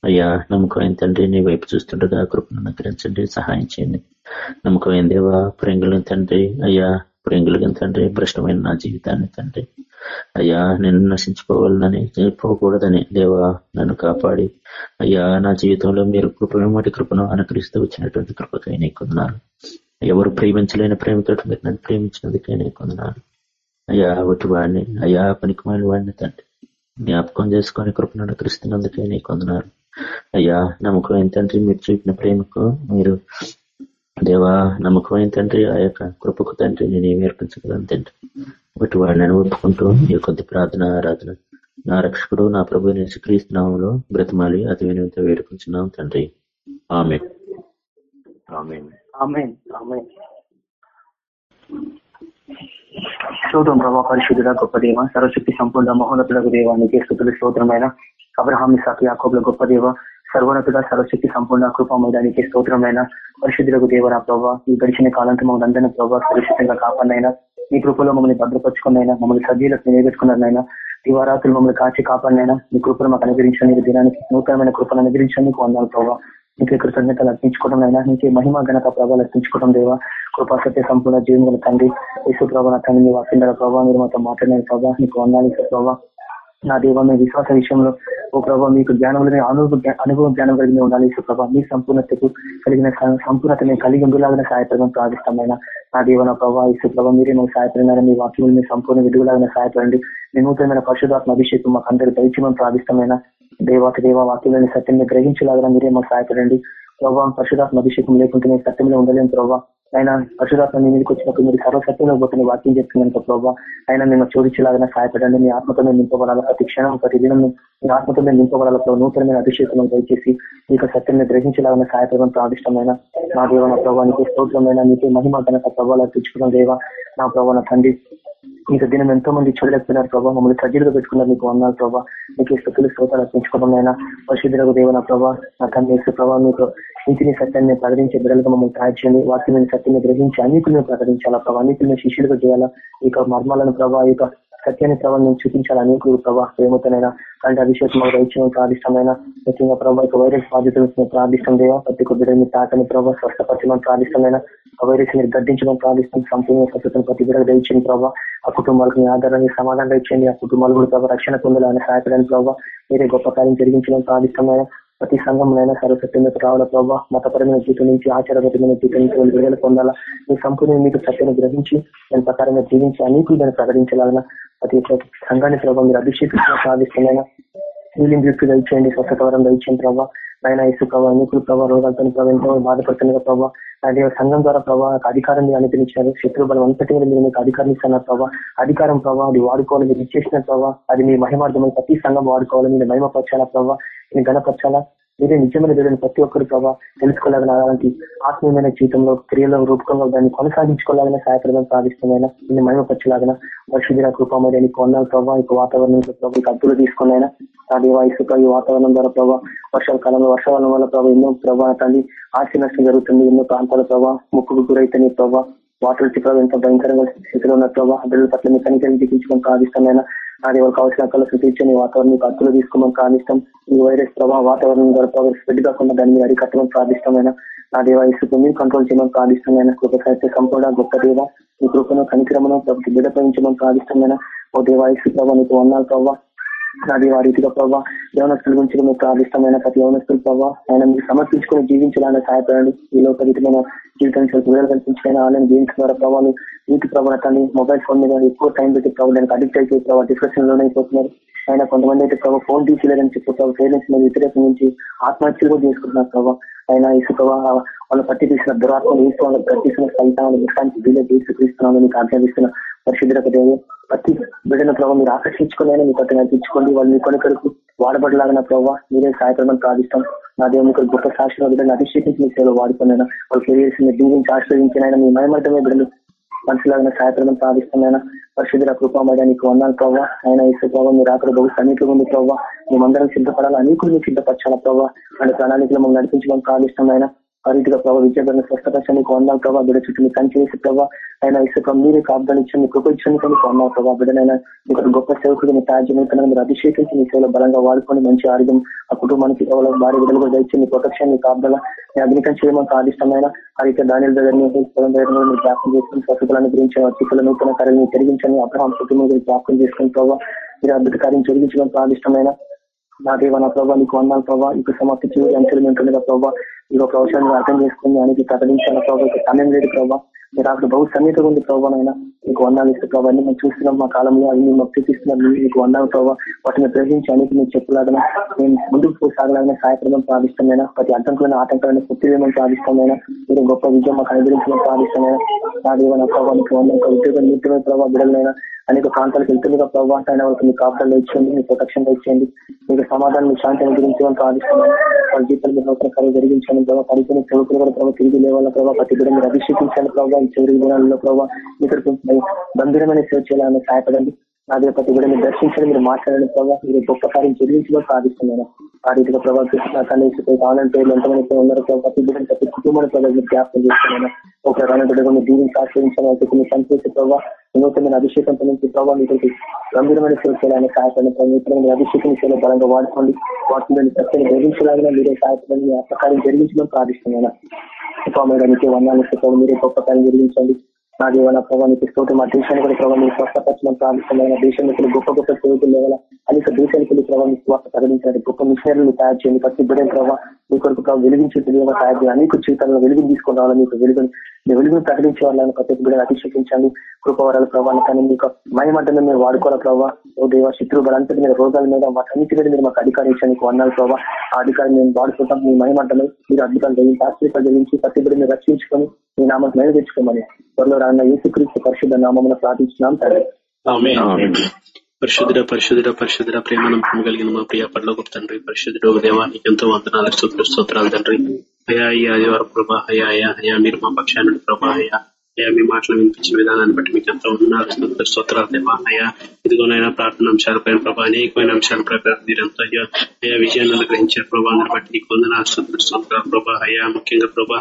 అయ్యా నమ్మకమైన తండ్రి నీ వైపు చూస్తుండగా కృపను అనుగ్రహించండి సహాయం చేయండి. నమ్మకమైన దేవా ప్రేంగులని తండ్రి అయ్యా ప్రేంగులకి తండ్రి భ్రష్టమైన నా జీవితాన్ని తండ్రి. అయ్యా నేను నశించుకోవాలని పోకూడదని దేవా నన్ను కాపాడి. అయ్యా నా జీవితంలో మీరు కృపమటి కృపను అనుకరిస్తూ వచ్చినటువంటి కృపకై నీకున్నారు ఎవరు ప్రేమించలేని ప్రేమతో మీరు నన్ను ప్రేమించినందుకే నీకున్నారు అయ్యా ఒకటి వాడిని అయ్యా పనికిమాలి వాడిని తండ్రి జ్ఞాపకం చేసుకొని కృపను అనుకరిస్తున్నందుకే కొందన్నారు అయ్యా నమ్మకం ఏంటంటే మీరు చూపిన ప్రేమకు మీరు దేవా నమ్మకమైన తండ్రి ఆ యొక్క కృపకు తండ్రి నేను ఏమి ఏర్పించగలను తండ్రి? ఒకటి వాడిని ఒప్పుకుంటూ ఈ కొద్ది ప్రార్థన ఆరాధన. నా రక్షకుడు నా ప్రభు క్రీస్తునామంలో బ్రతమాలి అతి వినియోగంతో వేడుకుంటున్నాం తండ్రి. ఆమె స్తోత్రం ప్రభా పరిశుద్ధుడ గొప్ప దేవ సరస్వతి సంపూర్ణ మహోన్నతులకు దేవానికి స్థుతులు స్తోత్రమైన అబ్రహామి సాకి యాకోబుల గొప్ప దేవ సర్వోన్నతుడ సరస్వతి సంపూర్ణ కృపమైదానికి స్తోత్రమైన పరిశుద్ధులకు దేవరా ప్రభావ ఈ గడిచిన కాలంతో మమ్మల్ని అందరినీ ప్రభావ సురక్షితంగా కాపాడినైనా మీ కృపలో మమ్మల్ని భద్రపరుచుకున్నైనా మమ్మల్ని సజీలకు నిలబెట్టుకున్నారనైనా దివారాత్రులు మమ్మల్ని కాచి కాపాడినైనా మీ కృపను మాకు అనుగ్రహించండి దినానికి నూతనమైన కృపను అనుగ్రహించడానికి వందాలు ప్రభావ నీకే కృతజ్ఞతలు అర్పించుకోవడం అయినా నీకే మహిమ గణక ప్రభావాలు అర్పించుకోవడం దేవా. కృపా సత్య సంపూర్ణ జీవన తండ్రి యేసు ప్రభావ తండ్రి వాకిందల ప్రభావ మీరు మాతో మాట్లాడిన ప్రభావ నీకు వందాలి ప్రభావ నా దేవ మీ విశ్వాస విషయంలో ఓ ప్రభావ మీకు జ్ఞానం అనుభవ అనుభవం జ్ఞానం కలిగిన ఉండాలి. ప్రభావ మీ సంపూర్ణతకు కలిగిన సంపూర్ణత మేము కలిగి ఉండేలాగిన సహాయపడడం ప్రార్థిస్తామైనా. నా దేవ నా ప్రభావ ఇసు ప్రభావ మీరే మాకు సహాయపడినారా మీ వాక్యం మీ సంపూర్ణ విడుగులాగా సహాయపడండి. మీ నూతనమైన పరిశుధాత్మ అభిషేకం మాకు అందరూ దయచేయమని ప్రార్థిస్తామైనా. దేవాకి దేవ వాక్యంలోని సత్యం గ్రహించలాగా మీరే మాకు సహాయపడండి. ప్రభావం పరిశుధాత్మ అభిషేకం లేకుంటే సత్యంలో ఉండలేము ప్రభావ ఆయన పరశురాత్మ మీ మీదకి వచ్చినప్పుడు మీరు సర్వసత్యంలో పోతున్న వాక్యం చెప్తున్నాను ప్రభావ ఆయన మేము చోదించేలాగా సహాయపడండి. మీ ఆత్మతో మేము నింపబడాలి. ప్రతి క్షణం ప్రతి దినం మీ ఆత్మతో మేము నింపబడాలి నూతనమైన అభిషేకం దయచేసి ఈ సత్యం గ్రహించేలాగా సహాయపడడం ప్రాదిష్టమైన నా దేవ నా ప్రభావానికి స్తోత్రమైన నీకు మహిమ ఘనత ప్రభావాలు తెచ్చుకున్న దేవ. నా ప్రభావ తండ్రి మీకు దినం ఎంతో మంది చూడలేకపోయినారు ప్రభావ మమ్మల్ని సజ్జలుగా పెట్టుకున్నారు మీకు వందాలు ప్రభావ మీకు స్థుతులు శ్రోతాలు అర్పించుకోవడం అయినా పరిశుద్ధులకు దేవన ప్రభావ నా తండ్రి ప్రభావ మీకు ఇంటిని సత్యాన్ని ప్రకటించే బిడ్డలుగా మమ్మల్ని తయారు చేయండి వాటిని సత్యాన్ని గ్రహించి అనేకులను ప్రకటించాలా ప్రభావ అనేకులను శిష్యులుగా చేయాలా? ఇక మర్మాలను ప్రభావ ఇక సత్యాన్ని ప్రభావం మేము చూపించాలి అనేకులు ప్రభావ ప్రేమతోనైనా అంటే అభిషేకం ఇచ్చిన ప్రాదిష్టమైన ముఖ్యంగా ప్రభావ ఇక వైరస్ బాధితులు ప్రాదిష్టం దేవా. ప్రతి ఒక్క బిడ్డని తాకని ప్రభావ స్వస్థపరచడం ప్రాదిష్టమైన ఆ వైరస్ మీరు గడ్డించడం ప్రాదిష్టం సంపూర్ణ స్వస్థతను ప్రతి బిడ్డకు దయచేయండి ప్రభావ ఆ కుటుంబాలకు మీ ఆధారాన్ని సమాధానం ఇచ్చేయండి ఆ కుటుంబాలు కూడా ప్రభావ రక్షణ పొందాలని సహాయపడని ప్రభావ మీరే గొప్ప కార్యం జరిగించడం ప్రాదిష్టమైన ప్రతి సంఘంలోనైనా సంఘంలో సర్వసత్యంలోకి రావాల ప్రభావ మతపరమైన జీవితం నుంచి ఆచారపరమైన జీవితం నుంచి వాళ్ళు విడుదల పొందాలా? మీ సంపూర్ణ మీకు సత్యాన్ని గ్రహించి దాని ప్రకారంగా జీవించి అనేకులు దాన్ని ప్రకటించాలన్నా ప్రతి ఒక్క సంఘాన్ని ప్రభావ మీరు అభిషేకించిన సాధిస్తున్నాయినా హీలింగ్ గిఫ్ట్ దయచేయండి. స్వస్థతవరం దయచేయండి ప్రభావ ఆయన ఇసు ప్రభావ అనేకులు ప్రభావ రోగాలతో ప్రభావ ఎంతో బాధపడుతున్న ప్రభావ అదే సంఘం ద్వారా ప్రభావ అధికారం మీరు అనుగ్రహించారు శత్రు బలం అంతటి మీద మీరు మీకు అధికారం ఇస్తున్నారు ప్రభావ అధికారం ప్రభావ అది వాడుకోవాలి మీరు ఇచ్చేసిన ప్రభావ అది మీ మహిమార్థమని ప్రతి సంఘం వాడుకోవాలి మీరు మహిమపరచాలా ప్రభావ మీరు గణపరచాలా మీరే నిజమైన దేవుడిని ప్రతి ఒక్కరు ప్రభావ తెలుసుకోలేదని అలాంటి ఆత్మీయమైన జీవితంలో క్రియలో రూపకంలో దాన్ని కొనసాగించుకోలేగిన సహాయపడడం సాధిస్తున్నాయిన దీన్ని మహిమపరచలాగిన వర్షిదిన కృపమైన నీకు వందాలు ప్రభావ ఇక వాతావరణంలో ప్రభావ అద్దులు తీసుకున్నాయినా. ఆ వయసు ఈ వాతావరణం ద్వారా ప్రభావ వర్షాల కాలంలో వర్షాల వల్ల ప్రభావ ఎన్నో ప్రభావ తండ్రి ఆస్తి నష్టం జరుగుతుంది. ఎన్నో ప్రాంతాల ప్రభావ ముక్కుకు గురైతే ప్రభావ వాటర్ వచ్చి ప్రభావ ఎంత భయంకరంగా స్థితిలో ఉన్న ప్రభావ బిడ్డల పట్ల మీ కనికరం చూపించుకొని ప్రార్థిస్తున్నాయినా అది వాళ్ళకి అవసరం కళ సృష్టించని వాతావరణం అర్థులు తీసుకోమని ప్రార్థిస్తాం. ఈ వైరస్ ప్రభావ వాతావరణం ద్వారా ప్రభావ స్ప్రెడ్ కాకుండా దాన్ని మీరు అరికట్టమని ప్రార్థిస్తామైనా నా దేవ మీరు కంట్రోల్ చేయమని ప్రార్థిస్తామైనా కృప సాహిత్య సంపూర్ణ గొప్ప దేవ ఈ కృపను కనిక్రమను ప్రభుత్వ బిడపయించమని ప్రార్థిస్తామైనా ఓ దేవ ప్రభావ నీకు వందాలు ప్రభావ అది ఆ రీతిగా ప్రభావ యవనస్తుల గురించి మీకు ప్రార్థిష్టమైన ప్రతి యవనస్తుల ప్రభావ ఆయన మీరు సమర్పించుకుని జీవించాలని సహాయపడండి. ఈ లోక రీతిమైన జీవితానికి విడుదల కల్పించిన ఆన్లైన్ గేమ్స్ ద్వారా ప్రభావాలు వీటి ప్రభావాన్ని మొబైల్ ఫోన్ మీద ఎక్కువ టైం పెట్టి ప్రభావ దానికి అడిక్ట్ అయిపోయి ప్రభావ డిస్కషన్లోనే అయిపోతున్నారు. ఆయన కొంతమంది అయితే ప్రభావ ఫోన్ తీసిలేదని చెప్పి ప్రభావ పేరెంట్స్ మీద వ్యతిరేకం నుంచి ఆత్మహత్యలు కూడా చేసుకుంటున్నారు ప్రభావ ఆయన ఇసు ప్రభావ వాళ్ళు పట్టి తీసిన దురాత్మలు వేసి వాళ్ళకి గట్టిస్తున్న సైతాన్ని ఇష్టానికి వీలే తీసుకుస్తున్నాను మీకు ఆజ్ఞాపిస్తున్న పరిశుద్ధులకు దేవు ప్రతి బిడ్డను ప్రభావ మీరు ఆకర్షించుకుని మీకు అతను నడిపించుకోండి. వాళ్ళు మీ కొనుకరకు వాడబడలాగిన ప్రభావ మీరే సహాయపడమని ప్రార్థిస్తాం. నా దేవుని ఒక గొప్ప సాక్షిలో బిడ్డలు అభిషేకించి మీ సేవలు వాడుకున్నాను వాళ్ళు కెరియర్స్ మీరు దీవించి ఆశ్రయించిన మీ మయమర్థమే బిడ్డలు మనుషులాగా సహాయపడమని ప్రార్థిస్తున్నాను పరిశుద్ధుల కృపమయ్యా నీకు వందాను ప్రభావ ఆయన ఇస్తే ప్రభావ మీరు అక్కడ బహు సమీపంగా ఉంది ప్రభావ మేమందరం సిద్ధపడాలి? అనేకులు మీరు సిద్ధపరచాలా ప్రభావ అంటే ప్రణాళికలు మమ్మల్ని నడిపించడం ప్రార్థిస్తున్నాయన. ఆ రీతిగా ప్రభావ విద్యార్థులను స్వస్థపరచని నీకు ప్రభావ బిడ్డ చుట్టూ మీకు కంచి వేసి ప్రభావ ఆయన ఇసుక మీరే కాపుదాలు ఇచ్చి మీకు కృప ఇచ్చిన నీకు వందాలు ప్రభావ బిడ్డనైనా. మీకు గొప్ప సేవకుడు మీ తాజ్యమైన మీరు అభిషేకించి మీ సేవలో బలంగా వాడుకొని మంచి ఆరోగ్యం ఆ కుటుంబానికి భారీ విడుదల కూడా దయచి మీ ప్రొటెక్షన్ మీ కాపుదల మీ అగ్నికం చేయమని ప్రార్థిష్టమైన ఆ రీతి దాని దగ్గరని పొలం దగ్గర మీరు జ్ఞాపకం చేసుకుని స్వస్థతలను గురించి అతిథుల నూతన కార్యాలను తెలిగించని అబ్రహాం కుటుంబం గురించి జ్ఞాపకం చేసుకుని ప్రభావ మీరు అద్భుత కార్యం జరిగించడం ప్రార్థిష్టమైన నా దేవ నా ప్రభావ నీకు వందాలు ప్రభావ ఇక సమాప్తి చివరి అంచెలు ఉంటుండగా ప్రభావ ఈ యొక్క అవసరాన్ని అర్థం చేసుకుని ఆయనకి ప్రకటించాల ప్రభావ సమయం లేదు ప్రభావ మీరు అక్కడ బహు సన్నిహితంగా ఉంది ప్రభావ అయినా మీకు వందాలు ఇస్తే ప్రభావ అన్ని మేము చూస్తున్నాం మా కాలంలో అవి మేము చూపిస్తున్నాం మీకు వందాలు ప్రభావ వాటిని గ్రహించి అనేది మీరు చెప్పలాగిన. మేము ముందుకు సాగలాగిన సహాయపడడం ప్రార్థిష్టమైన ప్రతి అడ్డంకులను ఆటంకాలను పుట్టివేయమని ప్రార్థిష్టమైన మీరు గొప్ప విజయం మాకు అనుగ్రహించడం ప్రార్థిష్టమైన నా దేవ నా ప్రభావ మీకు వంద ఉద్యోగం నిత్యమైన ప్రభావ బిడలైనా అనేక ప్రాంతాలకు వెళ్తుందిగా ప్రభావ అయిన వాళ్ళకి మీ కాపులు ఇచ్చేయండి మీ ప్రొటెక్షన్ ఇచ్చేయండి మీకు సమాధానం మీ శాంతిని గురించి ప్రార్థిస్తున్నాను వాళ్ళ జీవితాలు మీరు నూతన కార్యం జరిగించండి. ప్రభావ పరిచయం సేవకులు కూడా ప్రభావ తిరిగి లేవాల ప్రభావ ప్రతి బిడ్డ మీరు అభిషేకించాలి ప్రభావ ఈ చివరి దినాలలో ప్రభావ మీకు బంధురమైన సేవ చేయాలని సహాయపడండి. అదే ప్రతి కూడా మీరు దర్శించండి మీరు మాట్లాడండి ప్రభావ మీరు గొప్ప కార్యం చెల్లించడం ప్రార్థిస్తున్నాను. ఆ రీతిగా ప్రభావ కనీసం కావాలని పేర్లు ఎంతమంది ఉన్నారు ప్రతి బిడ్డ ప్రతి కుటుంబాన్ని ప్రభావ మీరు జ్ఞాపకం చేస్తున్నాను ఒక రానబిడ్డ దీవించి ఆశ్రయించాలని చెప్పి సంతోష ప్రభావ నూతన అభిషేకంతో నుంచి ప్రభావ మీకు గంభీరమైన సేవ చేయాలని సహాయపడిన నూతనమైన అభిషేకం చేయాలి బలంగా వాడుకోండి. వాటిని సత్యాన్ని గ్రహించలాగినా మీరే సహాయపడండి. ఆ ప్రకారం జరిగించడం ప్రార్థిస్తున్నాను. ఉపమేడానికి వందాలు మీరే గొప్ప కార్యం జరిగించండి. నా దేవాల ప్రభావానికి స్తోటి మా దేశాన్ని కూడా ప్రభావం మీరు స్వస్థపరచడం ప్రారంభిస్తున్నాయి దేశానికి గొప్ప గొప్ప సేవకులు లేవాల అనేక దేశానికి ప్రభావం స్వాస్థ ప్రకటించారు గొప్ప మిషనరీలు తయారు చేయండి. ప్రతి బిడ్డ ప్రభావ మీ కొరకు వెలిగించే తెలియగా తయారు చేయాలి అనేక జీవితాలను వెలుగుని తీసుకుని రావాలి మీకు వెలుగుని మీ వెలుగును ప్రకటించే వాళ్ళని ప్రతి బిడ్డను అభిషేకించండి. కృపవరాల ప్రభావం కానీ మీకు మయమడ్డమే మీరు వాడుకోవాలి ప్రభావ. ఓ దేవ శత్రు బలంతటి మీద రోగాల మీద వాటన్నిటి మీద మీరు మాకు అధికారం ఇచ్చాను నీకు అన్నారు ప్రభావ. ఆ అధికారం మేము వాడుకుంటాం. మీ మయమంటలో మీరు అద్భుతాలు జరిగించి ఆశ్చర్యాలు జరిగించి ప్రతి బిడ్డని రక్షించుకొని మీ నామం మేలు తెచ్చుకోమని త్వరలో రాన్న యేసుక్రీస్తు పరిశుద్ధ నామం ప్రార్థించినాం తండ్రి. పరిశుద్ధ పరిశుద్ధ పరిశుద్ధ ప్రేమను కలిగిన మా ప్రియ గొప్ప తండ్రి పరిశుద్ధుడు దేవానికి ఎంతో వందనాలు స్తోత్ర స్తోత్రాలు తండ్రి. అయా ఈ ఆదివారం ప్రభా అయా అయా అయా మీరు మా పక్షాన్ని ప్రభా అయా అయ్యా మీ మాటలు వినిపించిన విధానాన్ని బట్టి మీకు ఎంతో ఉన్నారు స్తోత్రాలు. దేవా అయా ఇదిగోనైనా ప్రార్థన అంశాలపైన ప్రభా అనేకమైన అంశాల ప్రకారం మీరు ఎంతో అయ్యా అయ్యా విజయాన్ని అనుగ్రహించారు ప్రభావాన్ని బట్టి నీకు వందనాలు స్తోత్రాలు ప్రభా అయ్యా ముఖ్యంగా ప్రభా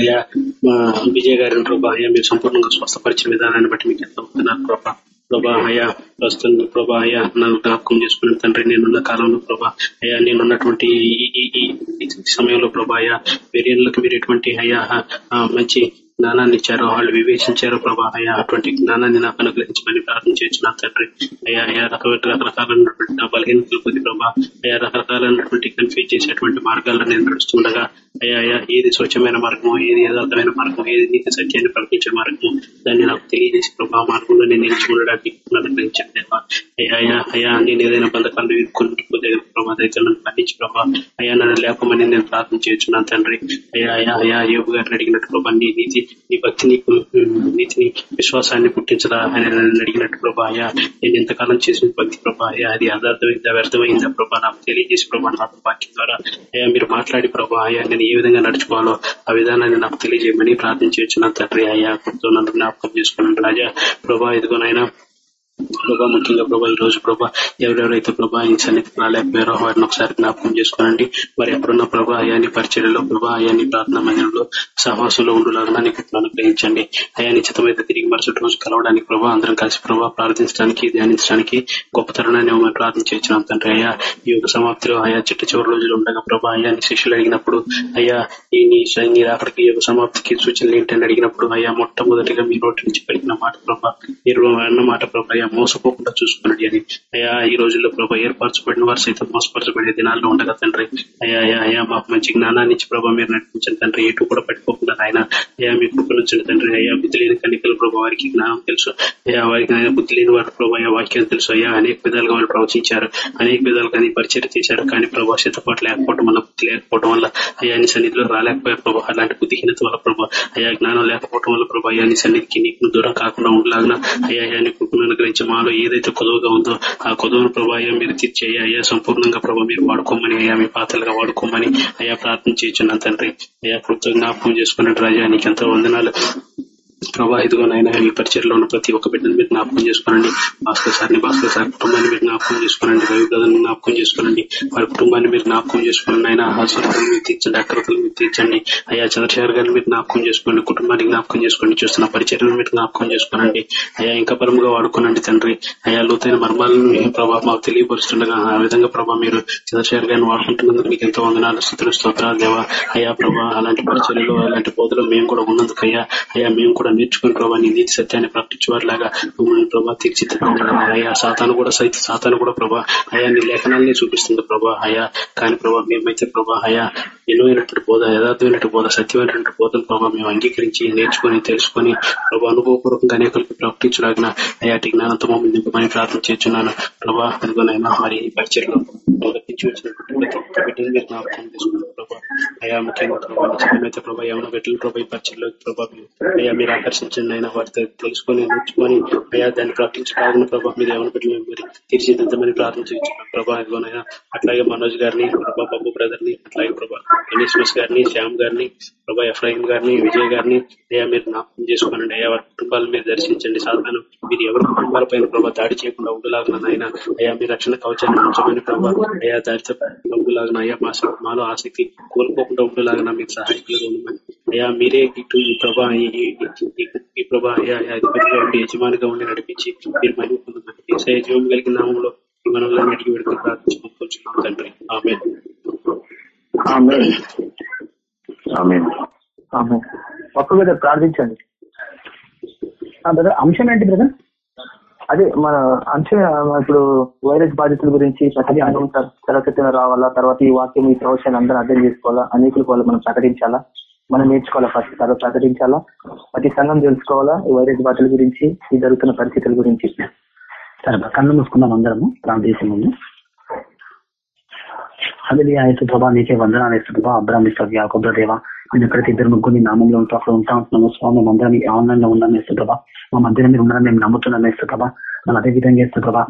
అయ్యా మా విజయ్ గారిని ప్రభా అయ్యా మీరు సంపూర్ణంగా స్వస్థపరిచిన విధానాన్ని బట్టి మీకు ఎంతో ఉన్నారు ప్రభా. ప్రభా అయా ప్రస్తుతం ప్రభా అయా నన్ను జ్ఞాపకం చేసుకున్న తండ్రి నేనున్న కాలంలో ప్రభా అయా నేనున్నటువంటి ఈ- సమయంలో ప్రభా అయా వేరియన్లకు మీరు ఎటువంటి అయా మంచి జ్ఞానాన్ని ఇచ్చారో వాళ్ళు వివేచించారో ప్రభా అయ్యా అటువంటి జ్ఞానాన్ని నాకు అనుగ్రహించమని ప్రార్థన చేసిన తండ్రి. అయ్యా అయ్యా రకరకాల రకరకాలైనటువంటి నా బలహీనతలు కొద్ది ప్రభా. అయ్యా రకరకాలైనటువంటి కన్ఫ్యూజ్ చేసేటువంటి మార్గాలను నేను నడుస్తుండగా అయ్యా ఏది స్వచ్ఛమైన మార్గం ఏది యథార్థమైన మార్గం ఏది నీతి సత్యాన్ని ప్రకటించే మార్గం దాన్ని నాకు తెలియజేసి ప్రభా మార్గంలో నేను నిలిచి ఉండడానికి అనుగ్రహించండి అయ్యా. అయ్యా నేను ఏదైనా బంధకాలను ఎదుర్కొంటే ప్రభా దగ్గర నన్ను ప్రభా అయ్యా నన్ను లేపమని నేను ప్రార్థన చేస్తున్నాను తండ్రి. అయ్యా అయ్యా అయ్యా యోగు గారిని అడిగినట్టు ప్రభా నీ నీతి నీ భక్తి నీకు నీతిని విశ్వాసాన్ని పుట్టించదా అని నన్ను అడిగినట్టు ప్రభా అయ్యా నేను ఎంతకాలం చేసిన భక్తి ప్రభా అయ్యా అది అదార్థమైందా వ్యర్థమైందా ప్రభా నాకు తెలియజేసి ప్రభా నాకు వాక్యం ద్వారా అయ్యా మీరు మాట్లాడి ప్రభా అయ్యా నేను ఏ విధంగా నడుచుకోవాలో ఆ విధానాన్ని నాకు తెలియజేయమని ప్రార్థన చేయొచ్చు తండ్రి అయ్యా నన్ను జ్ఞాపకం చేసుకున్నాను. రాజా ప్రభా ఇదిగోనైనా ప్రభా ముఖ్యంగా ప్రభా ఈ రోజు ప్రభా ఎవరెవరైతే ప్రభా ఈ సన్నిధి రాలేకపోయారో వారిని ఒకసారి జ్ఞాపకం చేసుకోనండి. మరి ఎప్పుడున్న ప్రభా అయాని పరిచర్యలో ప్రభా అయాని ప్రార్థన మందిరంలో సహవాసంలో ఉండులాగా నీకు అనుగ్రహించండి. అయాని చిత్తమైతే తిరిగి మరుసటి రోజు కలవడానికి ప్రభా అందరం కలిసి ప్రభా ప్రార్థించడానికి ధ్యానించడానికి గొప్ప తరుణాన్ని మేము ప్రార్థన చేయించినాం తండ్రి. అయ్యా ఈ యొక్క సమాప్తిలో ఆయా చిట్ట చివరి రోజులు ఉండగా ప్రభా అయ్యా శిష్యులు అడిగినప్పుడు అయ్యా ఈ నీ నీ అక్కడికి యొక్క సమాప్తికి సూచనలు ఏంటని అడిగినప్పుడు అయ్యా మొట్టమొదటిగా మీ నోటి నుంచి పలికిన మాట ప్రభా మీరు అన్న మాట ప్రభా మోసపోకుండా చూసుకోండి అని. అయ్యా ఈ రోజుల్లో ప్రభా ఏర్పరచబడిన వారు సైతం మోసపరచబడే దినాల్లో ఉండగా తండ్రి. అయ్యా అయ్యా అయ్యా మాకు మంచి జ్ఞానాన్ని ఇచ్చి ప్రభా మీరు నడిపించండి తండ్రి. ఎటు కూడా పట్టుకోకుండా ఆయన అయ్యా మీ కృప తండ్రి. అయ్యా బుద్ధి లేని కన్నికలు ప్రభా వారికి జ్ఞానం తెలుసు. అయ్యా వారికి ఆయన బుద్ధి లేని వారి ప్రభా వాక్యం తెలుసు. అయ్యా అనేక విధాలుగా వాళ్ళు ప్రవచించారు. అనేక విధాలుగా పరిచయం చేశారు. కానీ ప్రభా సిద్ధపాటు లేకపోవడం వల్ల బుద్ధి లేకపోవడం వల్ల అయ్యా నీ సన్నిధిలో రాలేకపోయారు ప్రభా. అలాంటి బుద్ధిహీనత వల్ల ప్రభా అయ్యా జ్ఞానం లేకపోవడం వల్ల ప్రభా అయ్యా నీ సన్నిధికి నీకు దూరం కాకుండా ఉండలాగిన అయ్యా అయ్యా నీ కృపను అనుగ్రహించి మాలో ఏదైతే కొదవగా ఉందో ఆ కొదవను ప్రభా మీరు తీర్చి అయ్యా సంపూర్ణంగా ప్రభా మీరు వాడుకోమని అయ్యా మీ పాత్రలుగా వాడుకోమని అయ్యా ప్రార్థన చేయించున్నాను తండ్రి. అయ్యా కృప్త చేసుకున్నట్టు రాజా ఎంతో వందనాలు. ప్రభా ఇదిగోనైనా మీ పరిచయలో ఉన్న ప్రతి ఒక్క బిడ్డను మీరు జ్ఞాపకం చేసుకోనండి. భాస్కర్ సార్ని భాస్కర్ సార్ కుటుంబాన్ని మీరు జ్ఞాపకం చేసుకోనండి. రవి బ్రదర్ని జ్ఞాపకం చేసుకోనండి. వారి కుటుంబాన్ని మీరు జ్ఞాపకం చేసుకోండి. ఆయన హాస్పిటల్ మీరు తీర్చండి. అక్రతలు మీరు తీర్చండి. అయ్యా చంద్రశేఖర్ గారిని మీరు జ్ఞాపకం చేసుకోండి. కుటుంబాన్ని జ్ఞాపకం చేసుకోండి. చూస్తున్న పరిచర్లను మీరు జ్ఞాపకం చేసుకోనండి. అయ్యా ఇంకా పరముగా వాడుకోనండి తండ్రి. అయ్యా లోతైన మర్మాలను ప్రభావం మాకు తెలియపరుస్తుండగా ఆ విధంగా ప్రభా మీరు చంద్రశేఖర్ గారిని వాడుకుంటున్నందుకు మీకు ఎంతో వందనాలు స్థుతులు స్తోత్రాలు దేవా. అయ్యా ప్రభా అలాంటి పరిచర్యలు అలాంటి బోధలు మేము కూడా ఉన్నందుకు అయ్యా. అయ్యా మేము కూడా నేర్చుకుని ప్రభావ నీ నీతి సత్యాన్ని ప్రకటించేవారిలాగా మమ్మల్ని ప్రభా తీర్చిదిద్దండి అయ్యా సాతాను కూడా సైతం సాతాను కూడా ప్రభా అయా నీ లేఖనాలనే చూపిస్తుంది ప్రభా అయా కానీ ప్రభా మేమైతే ప్రభా అయా ఎన్నోమైనటువంటి బోధ యథార్థమైనటువంటి బోధ సత్యమైనటువంటి బోధను ప్రభావ మేము అంగీకరించి నేర్చుకుని తెలుసుకుని ప్రభా అనుభవపూర్వకంగా అనేకలకు ప్రకటించలాగిన అయాటి జ్ఞానంతో మమ్మల్ని నింపమని ప్రార్థన చేస్తున్నాను. ప్రభా అదిగోనైనా మరి ఈ పరిచయలో ప్రకటించి వచ్చినటువంటి ప్రతి జ్ఞాపకం చేసుకున్నారు ప్రభా. అయా ముఖ్యంగా ప్రభావ నిశ్చితమైతే ప్రభా యవన బిడ్డలు ప్రభా ఈ పరిచయలోకి ప్రభా అయ్యా మీరు ఆకర్షించండి అయినా వారితో తెలుసుకొని నేర్చుకొని అయ్యా దాన్ని ప్రకటించగలను ప్రభా మీరు యవన మేము మరి తీర్చిదిద్దమని ప్రార్థన చేయొచ్చు ప్రభావైనా అట్లాగే మనోజ్ గారిని ప్రభా బాబు బ్రదర్ని అట్లాగే ప్రభా ఎనిస్మస్ గారిని శ్యామ్ గారిని ప్రభా ఎఫ్రాయిం గారిని విజయ్ గారిని అయ్యా మీరు జ్ఞాపకం చేసుకోనండి. అయ్యా వారి కుటుంబాలు మీరు దర్శించండి. సాధారణ మీరు ఎవరి కుటుంబాల పైన దాడి చేయకుండా ఉండలాగిన ఆయన అయ్యా మీ రక్షణ కవచాన్ని ఉంచమని ప్రభావ అయ్యా దాడితో తప్పకుండా ఉండలాగిన అయ్యా మా మాలో ఆసక్తి కోల్పోకుండా ఉండలాగిన మీకు సహాయకులుగా ఉండమని. అయ్యా మీరే ఇటు ఈ ప్రభా ఈ ఈ- ప్రభా అధిపతిగా ఉండి యజమానిగా ఉండి నడిపించి మీరు మహిమ పొందమని జీవం కలిగిన నామంలో మనల్ని అడిగి పెడుతూ ప్రార్థించుకుంటున్నాం తండ్రి. ఆమె ఒక్క మీద ప్రార్థించండి. బ్రదర్ అంశం ఏంటి బ్రదర్? అదే మన అంశం ఇప్పుడు వైరస్ బాధితుల గురించి ప్రతి అనుభవం తెరకెత్తిన రావాలా? తర్వాత ఈ వాక్యం ఈ ప్రవచనం అందరూ అర్థం చేసుకోవాలా? అనేకులకు వాళ్ళు మనం ప్రకటించాలా? మనం నేర్చుకోవాలా ఫస్ట్ తర్వాత ప్రకటించాలా? ప్రతి సంఘం తెలుసుకోవాలా? ఈ వైరస్ బాధితుల గురించి ఈ జరుగుతున్న పరిస్థితుల గురించి? సరే బ్రదర్, కళ్ళు మూసుకుందాం అందరము ప్రాంతీయ ముందు అది ఆయుసు ప్రభా నీకే వందనాలు వేస్తు ప్రభా. అబ్రామ్ ఇస్తాం యాకోబ్ర దేవ నేను ఎక్కడైతే ఇద్దరు ముగ్గురు నీ నామంలో ఉంటూ అక్కడ ఉంటా. ఉంటున్నాము స్వామి అందరం ఈ ఆన్లైన్లో ఉన్నాం వేస్తు ప్రభా. మా మధ్యన మీరు ఉన్నారని మేము నమ్ముతున్నాం వేస్తు ప్రభా. మనం అదే విధంగా వేస్తు ప్రభా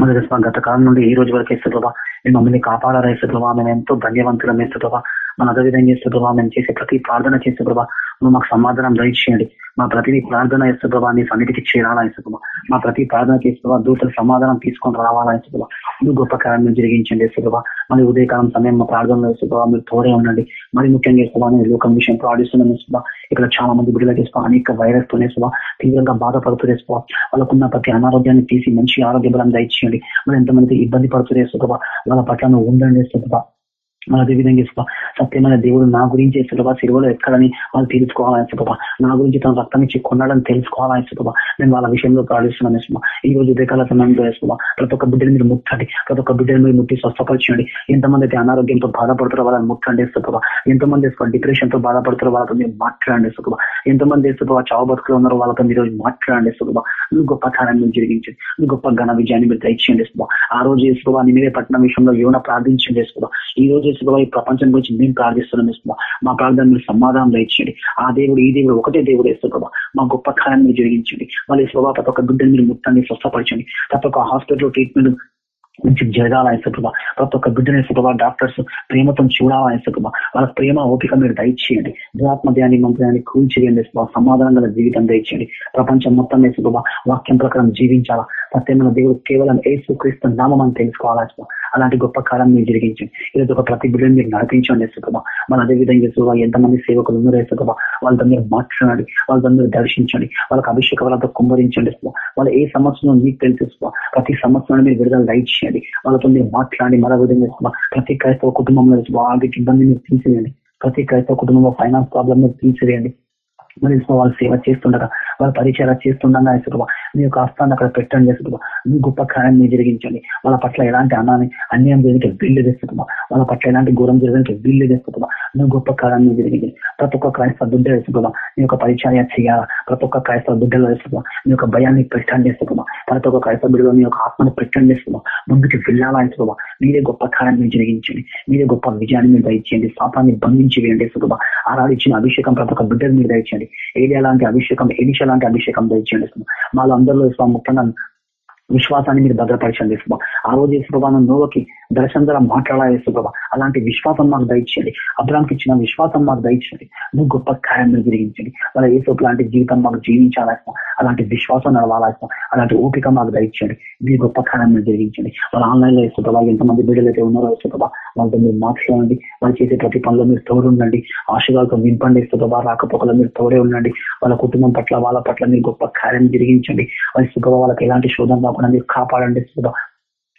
మన గత కాలం నుండి ఈ రోజు వరకు వేస్తు ప్రభా మీరు మమ్మల్ని కాపాడారా వేస్తు ప్రభా? మేము ఎంతో ధన్యవంతులం వేస్తు ప్రభా. మనం అదేవిధంగా విధంగా ప్రభావ మేము చేసే ప్రతి ప్రార్థన చేస్తూ ప్రభావ నువ్వు మాకు సమాధానం దయచేయండి. మా ప్రతి ప్రార్థన చేస్తే ప్రభావ నీ సన్నిధికి చేరాలా ఇస్తూ మా ప్రతి ప్రార్థన చేస్తూ ప్రభావ దూతలు సమాధానం తీసుకొని రావాలా ఇస్తూ నువ్వు గొప్ప కార్యం జరిగించండి సుఖ మరి ఉదయకాలం సమయం మా ప్రార్థనలో సుఖ మీరు తోడే ఉండండి. మరి ముఖ్యంగా సుభా నేను లోకం విషయం ప్రార్థిస్తున్నాను ఇక్కడ చాలా మంది బిడ్డలు చేసుకో అనేక వైరస్ తోనే తీవ్రంగా బాధపడుతూ వేసుకో వాళ్ళకున్న ప్రతి అనారోగ్యాన్ని తీసి మంచి ఆరోగ్య బలం దయచేయండి. మరి ఎంతమంది ఇబ్బంది పడుతురేసుకోవా వాళ్ళ పట్ల నువ్వు ఉండండి సుఖ అదేవిధంగా ఇసుక సత్యమైన దేవుడు నా గురించి ఇసుక సిరువలో ఎక్కడని వాళ్ళు తెలుసుకోవాలని ఇసుక నా గురించి తన రక్తం ఇచ్చి కొన్నాడని తెలుసుకోవాలని ఇసుక నేను వాళ్ళ విషయంలో ప్రార్థిస్తున్నాను ఇసుక ఈ రోజు ఉదయకాల సమయంలో ఇసుక ప్రతి ఒక్క బిడ్డని మీరు ముట్టండి. ప్రతి ఒక్క బిడ్డని మీరు ముట్టి స్వస్థపరచండి. ఎంతమంది అయితే అనారోగ్యంతో బాధపడుతారో వాళ్ళని ముట్టండి ఇసుక ఎంతమంది ఇసుక డిప్రెషన్తో బాధపడుతారో వాళ్ళతో మీరు మాట్లాడండి ఇసుక ఎంతమంది ఇసుక చావు బతుకులు ఉన్నారో వాళ్ళతో మీరు మాట్లాడండి ఇసుక నువ్వు గొప్ప కార్యాన్ని జరిగించండి. నువ్వు గొప్ప ఘన విజయాన్ని మీరు దయచేయండి ఇసుక ఆ రోజు ఇసుక నిమిరే పట్టణం విషయంలో యోన ప్రార్థించండి ఇసుక ఈ రోజు ఇసుక ఈ ప్రపంచం గురించి మేము ప్రార్థిస్తున్నాం ఇసుక మా ప్రార్థన మీరు సమాధానం దయచేయండి. ఆ దేవుడు ఈ దేవుడు ఒకటే దేవుడు ఇసుక మా గొప్ప కార్యాన్ని మీరు జరిగించండి. మళ్ళీ ఇసుక ప్రతి ఒక్క బిడ్డను మీరు మొత్తాన్ని స్వస్థపరచండి. ప్రతి ఒక్క హాస్పిటల్ ట్రీట్మెంట్ మంచి జరగాలని సుఖమా ప్రతి ఒక్క బిడ్డని సుఖమా డాక్టర్స్ ప్రేమతో చూడాలని సుఖమా వాళ్ళ ప్రేమ ఓపిక మీరు దయచేయండి. దురాత్మ ధ్యాని మంత్రాన్ని కూల్చివేయండి సమాధానం గల జీవితం దయచేయండి. ప్రపంచం మొత్తం సుఖమా వాక్యం ప్రకారం జీవించాలా? సత్యమైన దేవుడు కేవలం ఏసు క్రీస్తు నామం అని తెలుసుకోవాలా అలాంటి గొప్ప కాలం మీరు జరిగించండి. ఈరోజు ఒక ప్రతి బిడ్డను మీరు నడిపించండి సుఖమా మన అదే విధంగా ఎంతమంది సేవకులు ఉన్నారో సుఖమా వాళ్ళతో మీరు మాట్లాడండి వాళ్ళతో మీరు దర్శించండి వాళ్ళకి అభిషేక వాళ్ళతో కుమ్మరించండి వాళ్ళ ఏ సంవత్సరం మీకు తెలిసేసుకో ప్రతి సంవత్సరం మీరు విడుదల దయచేయండి. వాళ్ళతో మీరు మాట్లాడి మరో విధంగా ప్రతి క్రైస్తవ కుటుంబంలో ఆర్థిక ఇబ్బంది మీరు తీసివేయండి. ప్రతి క్రైస్తవ కుటుంబంలో ఫైనాన్స్ ప్రాబ్లమ్ మీరు తీసివేయండి. మరి వాళ్ళు సేవ చేస్తుండగా వాళ్ళ పరిచయం చేస్తుండగా ఇసుక మీ యొక్క హస్తాన్ని అక్కడ పెట్టండి ఇసుక మీ గొప్ప కార్యాన్ని జరిగించండి. వాళ్ళ పట్ల ఎలాంటి అన్నాన్ని అన్యాయం జరిగితే వీళ్ళు తెస్తుకుమా వాళ్ళ పట్ల ఎలాంటి ఘోరం జరిగితే వీళ్ళు తెస్తుకుమా నువ్వు గొప్ప కాలాన్ని జరిగింది ప్రతి ఒక్క క్రైస్తవ బిడ్డ వేసుకుమా నీ యొక్క పరిచయం చేయాలా? ప్రతి ఒక్క క్రైస్తవ బిడ్డలో వేసుకుమా నీ యొక్క భయాన్ని పెట్టండి వేసుకుమా ప్రతి ఒక్క క్రైస్తవ బిడ్డలో నీ యొక్క ఆత్మను పెట్టండి వేసుకుమా ముందుకు వెళ్ళాలా మీరే గొప్ప కాలాన్ని జరిగించండి మీరే గొప్ప విజయాన్ని మీరు దయచేయండి. శాపాన్ని బంధించి వేయండి సుఖమా ఆరాధించిన అభిషేకం ప్రతి ఒక్క బిడ్డల మీరు దయచేయండి. ఏడియాలాంటి అభిషేకం ఎలిష లాంటి అభిషేకం దయచేయండి మాలో అందరిలో ఇస్తాం ముఖ్యంగా విశ్వాసాన్ని మీరు భద్రపరచండి ఇసుప్రభ ఆ రోజు ఇసుప్రభాను నోవకి దర్శనం ద్వారా మాట్లాడాలి ఇసుప్రభ అలాంటి విశ్వాసం మాకు దయచేయండి. అబ్రామ్కి ఇచ్చిన విశ్వాసం మాకు దయచేయండి. నువ్వు గొప్ప కార్యం జరిగించండి. వాళ్ళ ఏసోపు లాంటి జీవితం మాకు జీవించాలేస్తాం అలాంటి విశ్వాసం నడవాలేస్తాం అలాంటి ఓపిక మాకు దయచేయండి. మీ గొప్ప కార్యం జరిగించండి. వాళ్ళ ఆన్లైన్లో ఇసుప్రభ ఎంతమంది బిడ్డలు అయితే ఉన్నారో ఇసుప్రభ వాళ్ళతో మీరు మాట్లాడండి. వాళ్ళు చేసే ప్రతి పనిలో మీరు తోడు ఉండండి. ఆశగాలతో నింపండి ఇసుప్రభ రాకపోకలో మీరు తోడే ఉండండి. వాళ్ళ కుటుంబం పట్ల వాళ్ళ పట్ల మీరు గొప్ప కార్యం జరిగించండి. వాళ్ళ సుఖ వాళ్ళకి ఎలాంటి శోధం కాకుండా మీరు కాపాడండి సుఖ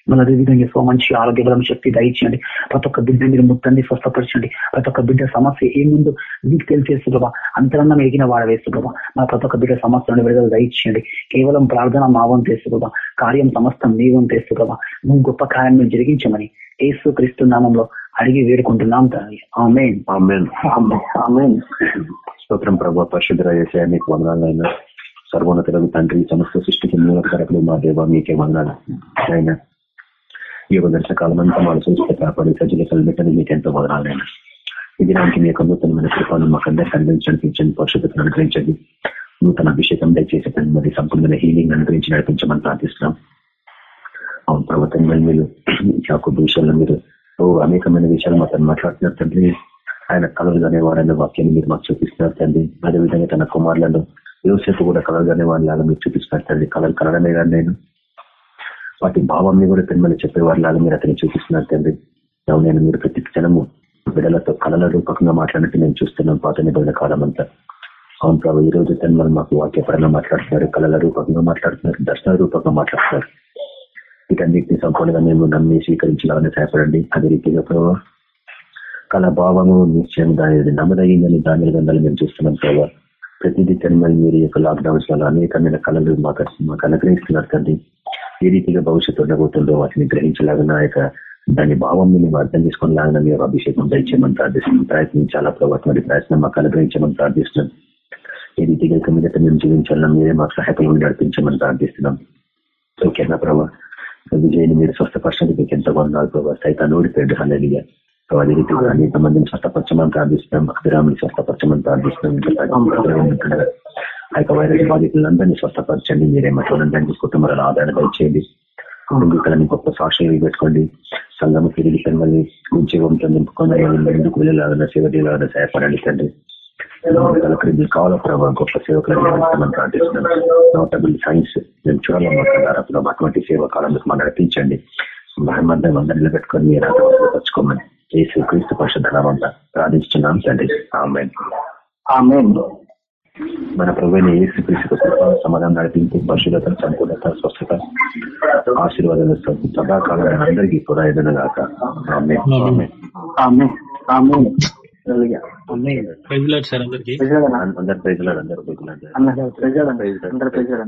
మన అదేవిధంగా సో మంచి ఆరోగ్య బలం శక్తి దయచేయండి ప్రతి ఒక్క బిడ్డ మీరు ముట్టండి స్వస్థపరచండి. ప్రతి ఒక్క బిడ్డ సమస్య ఏ ముందు మీకు తెలిసేస్తుగా అంతరంగం ఎగిన వాడవేస్తుగా మన ప్రతి ఒక్క బిడ్డ సమస్యలను విడుదల దయచేయండి కేవలం ప్రార్థన మా వంతు వేస్తుగా కార్యం సమస్తం మీ వంతు వేస్తుగా నువ్వు గొప్ప కార్యం మీరు జరిగించమని ఏసు క్రీస్తు నామంలో అడిగి వేడుకుంటున్నాం స్తోత్రం ప్రభావ పరిశుద్ధ చేసే మీకు వందనాలైనా. సర్వోన్నతులకు తండ్రి సమస్త సృష్టికి మూలకరకులు మా దేవ మీకే వందనాలు. అయినా యొక్క దర్శన కాలం అంతా మన చూస్తే కాపాడి ప్రజలు కలిపెట్టని మీకు ఎంతో వదనాలైనా ఇది నాకు మీ యొక్క నూతనమైన కృపాలను మాకందరికి అందరికీ అందించండి పెంచండి అనుగ్రహించండి. నూతన అభిషేకం దయచేసి మరి సంపూర్ణ హీలింగ్ అనుగ్రహించి నడిపించమని ప్రార్థిస్తున్నాం. అవును ప్రభుత్వం మీరు యొక్క విషయాల్లో మీరు ఓ అనేకమైన విషయాలు మా తను మాట్లాడుతున్నారు తండ్రి. ఆయన కలలుగానే వాడన్న వాక్యాన్ని మీరు మాకు చూపిస్తున్నారు తండ్రి. అదేవిధంగా తన కుమారులను యోసేపు కూడా కలలుగానే వాడిలాగా మీరు చూపిస్తున్నారు తండ్రి. కలలు కలడమే కానీ నేను. వాటి భావాన్ని కూడా పిమ్మని చెప్పేవారు లాగా మీరు అతన్ని చూపిస్తున్నారు తండ్రి. నేను మీరు ప్రతి క్షణము బిడ్డలతో కళల రూపకంగా మాట్లాడినట్టు నేను చూస్తున్నాను పాత నిబంధన కాలం అంతా అవును ప్రభు ఈ రోజు తను మాకు వాక్యపరంగా మాట్లాడుతున్నారు కళల రూపకంగా మాట్లాడుతున్నారు దర్శన రూపకంగా మాట్లాడుతున్నారు. వీటన్నిటిని సంపూర్ణంగా మేము నమ్మి స్వీకరించాలని సహాయపడండి. అదే రీతిగా ప్రభావ కళ భావము నిశ్చయం దాని నమ్మదగిందని దాని గంధాలు మేము చూస్తున్నాం ప్రభావ ప్రతిదీ తన్మల్ మీరు యొక్క లాక్డౌన్స్ వల్ల అనేకమైన కళలు మాకు మాకు అనుగ్రహిస్తున్నారు తండ్రి. ఏ రీతిగా భవిష్యత్తు ఉండబోతుందో వాటిని గ్రహించలాగా నా యొక్క దాని భావం మేము అర్థం చేసుకునేలాగా మీరు అభిషేకం దయచేయమని ప్రార్థిస్తున్నాం. ప్రయత్నించాలా ప్రభావం మరి ప్రయత్నం మాకు అనుగ్రహించమని ప్రార్థిస్తున్నాం. ఏ రీతిగా మీదట మేము జీవించాలన్నా మీరే మాకు సహాయకులు నడిపించమని ప్రార్థిస్తున్నాం. ఓకేనా ప్రభావ విజయని మీరు స్వస్థపరచడానికి మీకు ఎంత వందాలు ప్రభావ సైతాన్ని ఓడిపోయాడు. హలలిగా అదే రీతిగా అనేక మందిని స్వస్థపరచమని ప్రార్థిస్తున్నాం. అభిరామిని స్వస్థపరచమని ప్రార్థిస్తున్నాం. ఆ యొక్క వైరస్ బాధితులందరినీ స్వస్థపరచండి. మీరే మనందరినీ కుటుంబాలను ఆదరణ దయచేయండి. కుంగికలని గొప్ప సాక్షులు పెట్టుకోండి సంఘం తిరిగి మిమ్మల్ని ఉద్యోగంతో నింపుకొని ఎందుకు వెళ్ళలాగా సేవలాగా సహాయపడండి తండ్రి. మీకు కావాలా ప్రభావ గొప్ప సేవకులను ప్రార్థిస్తున్నాం నోటబుల్ సైన్స్ మేము చూడాలనుకుంటున్నారు అటువంటి సేవ కాలంలో మనం నడిపించండి. మహమ్మద్ అందరినీ పెట్టుకొని మీరు పరచుకోమని. చేసి క్రీస్తు పరిషత్ ప్రార్థించున్నాం తండ్రి. ఆమె మన ప్రభుత్వ ఏసు క్రీస్తు సమాధానం నడిపింపు పరిశుభ్రత సంపూర్ణత స్వస్థత ఆశీర్వాదాలు సదాకాలం అందరికీ కూడా ప్రైజ్ సార్ అందరికి. అందరు ప్రజలు అందరు ప్రజలు అందరూ ప్రజలు అందరూ ప్రజలు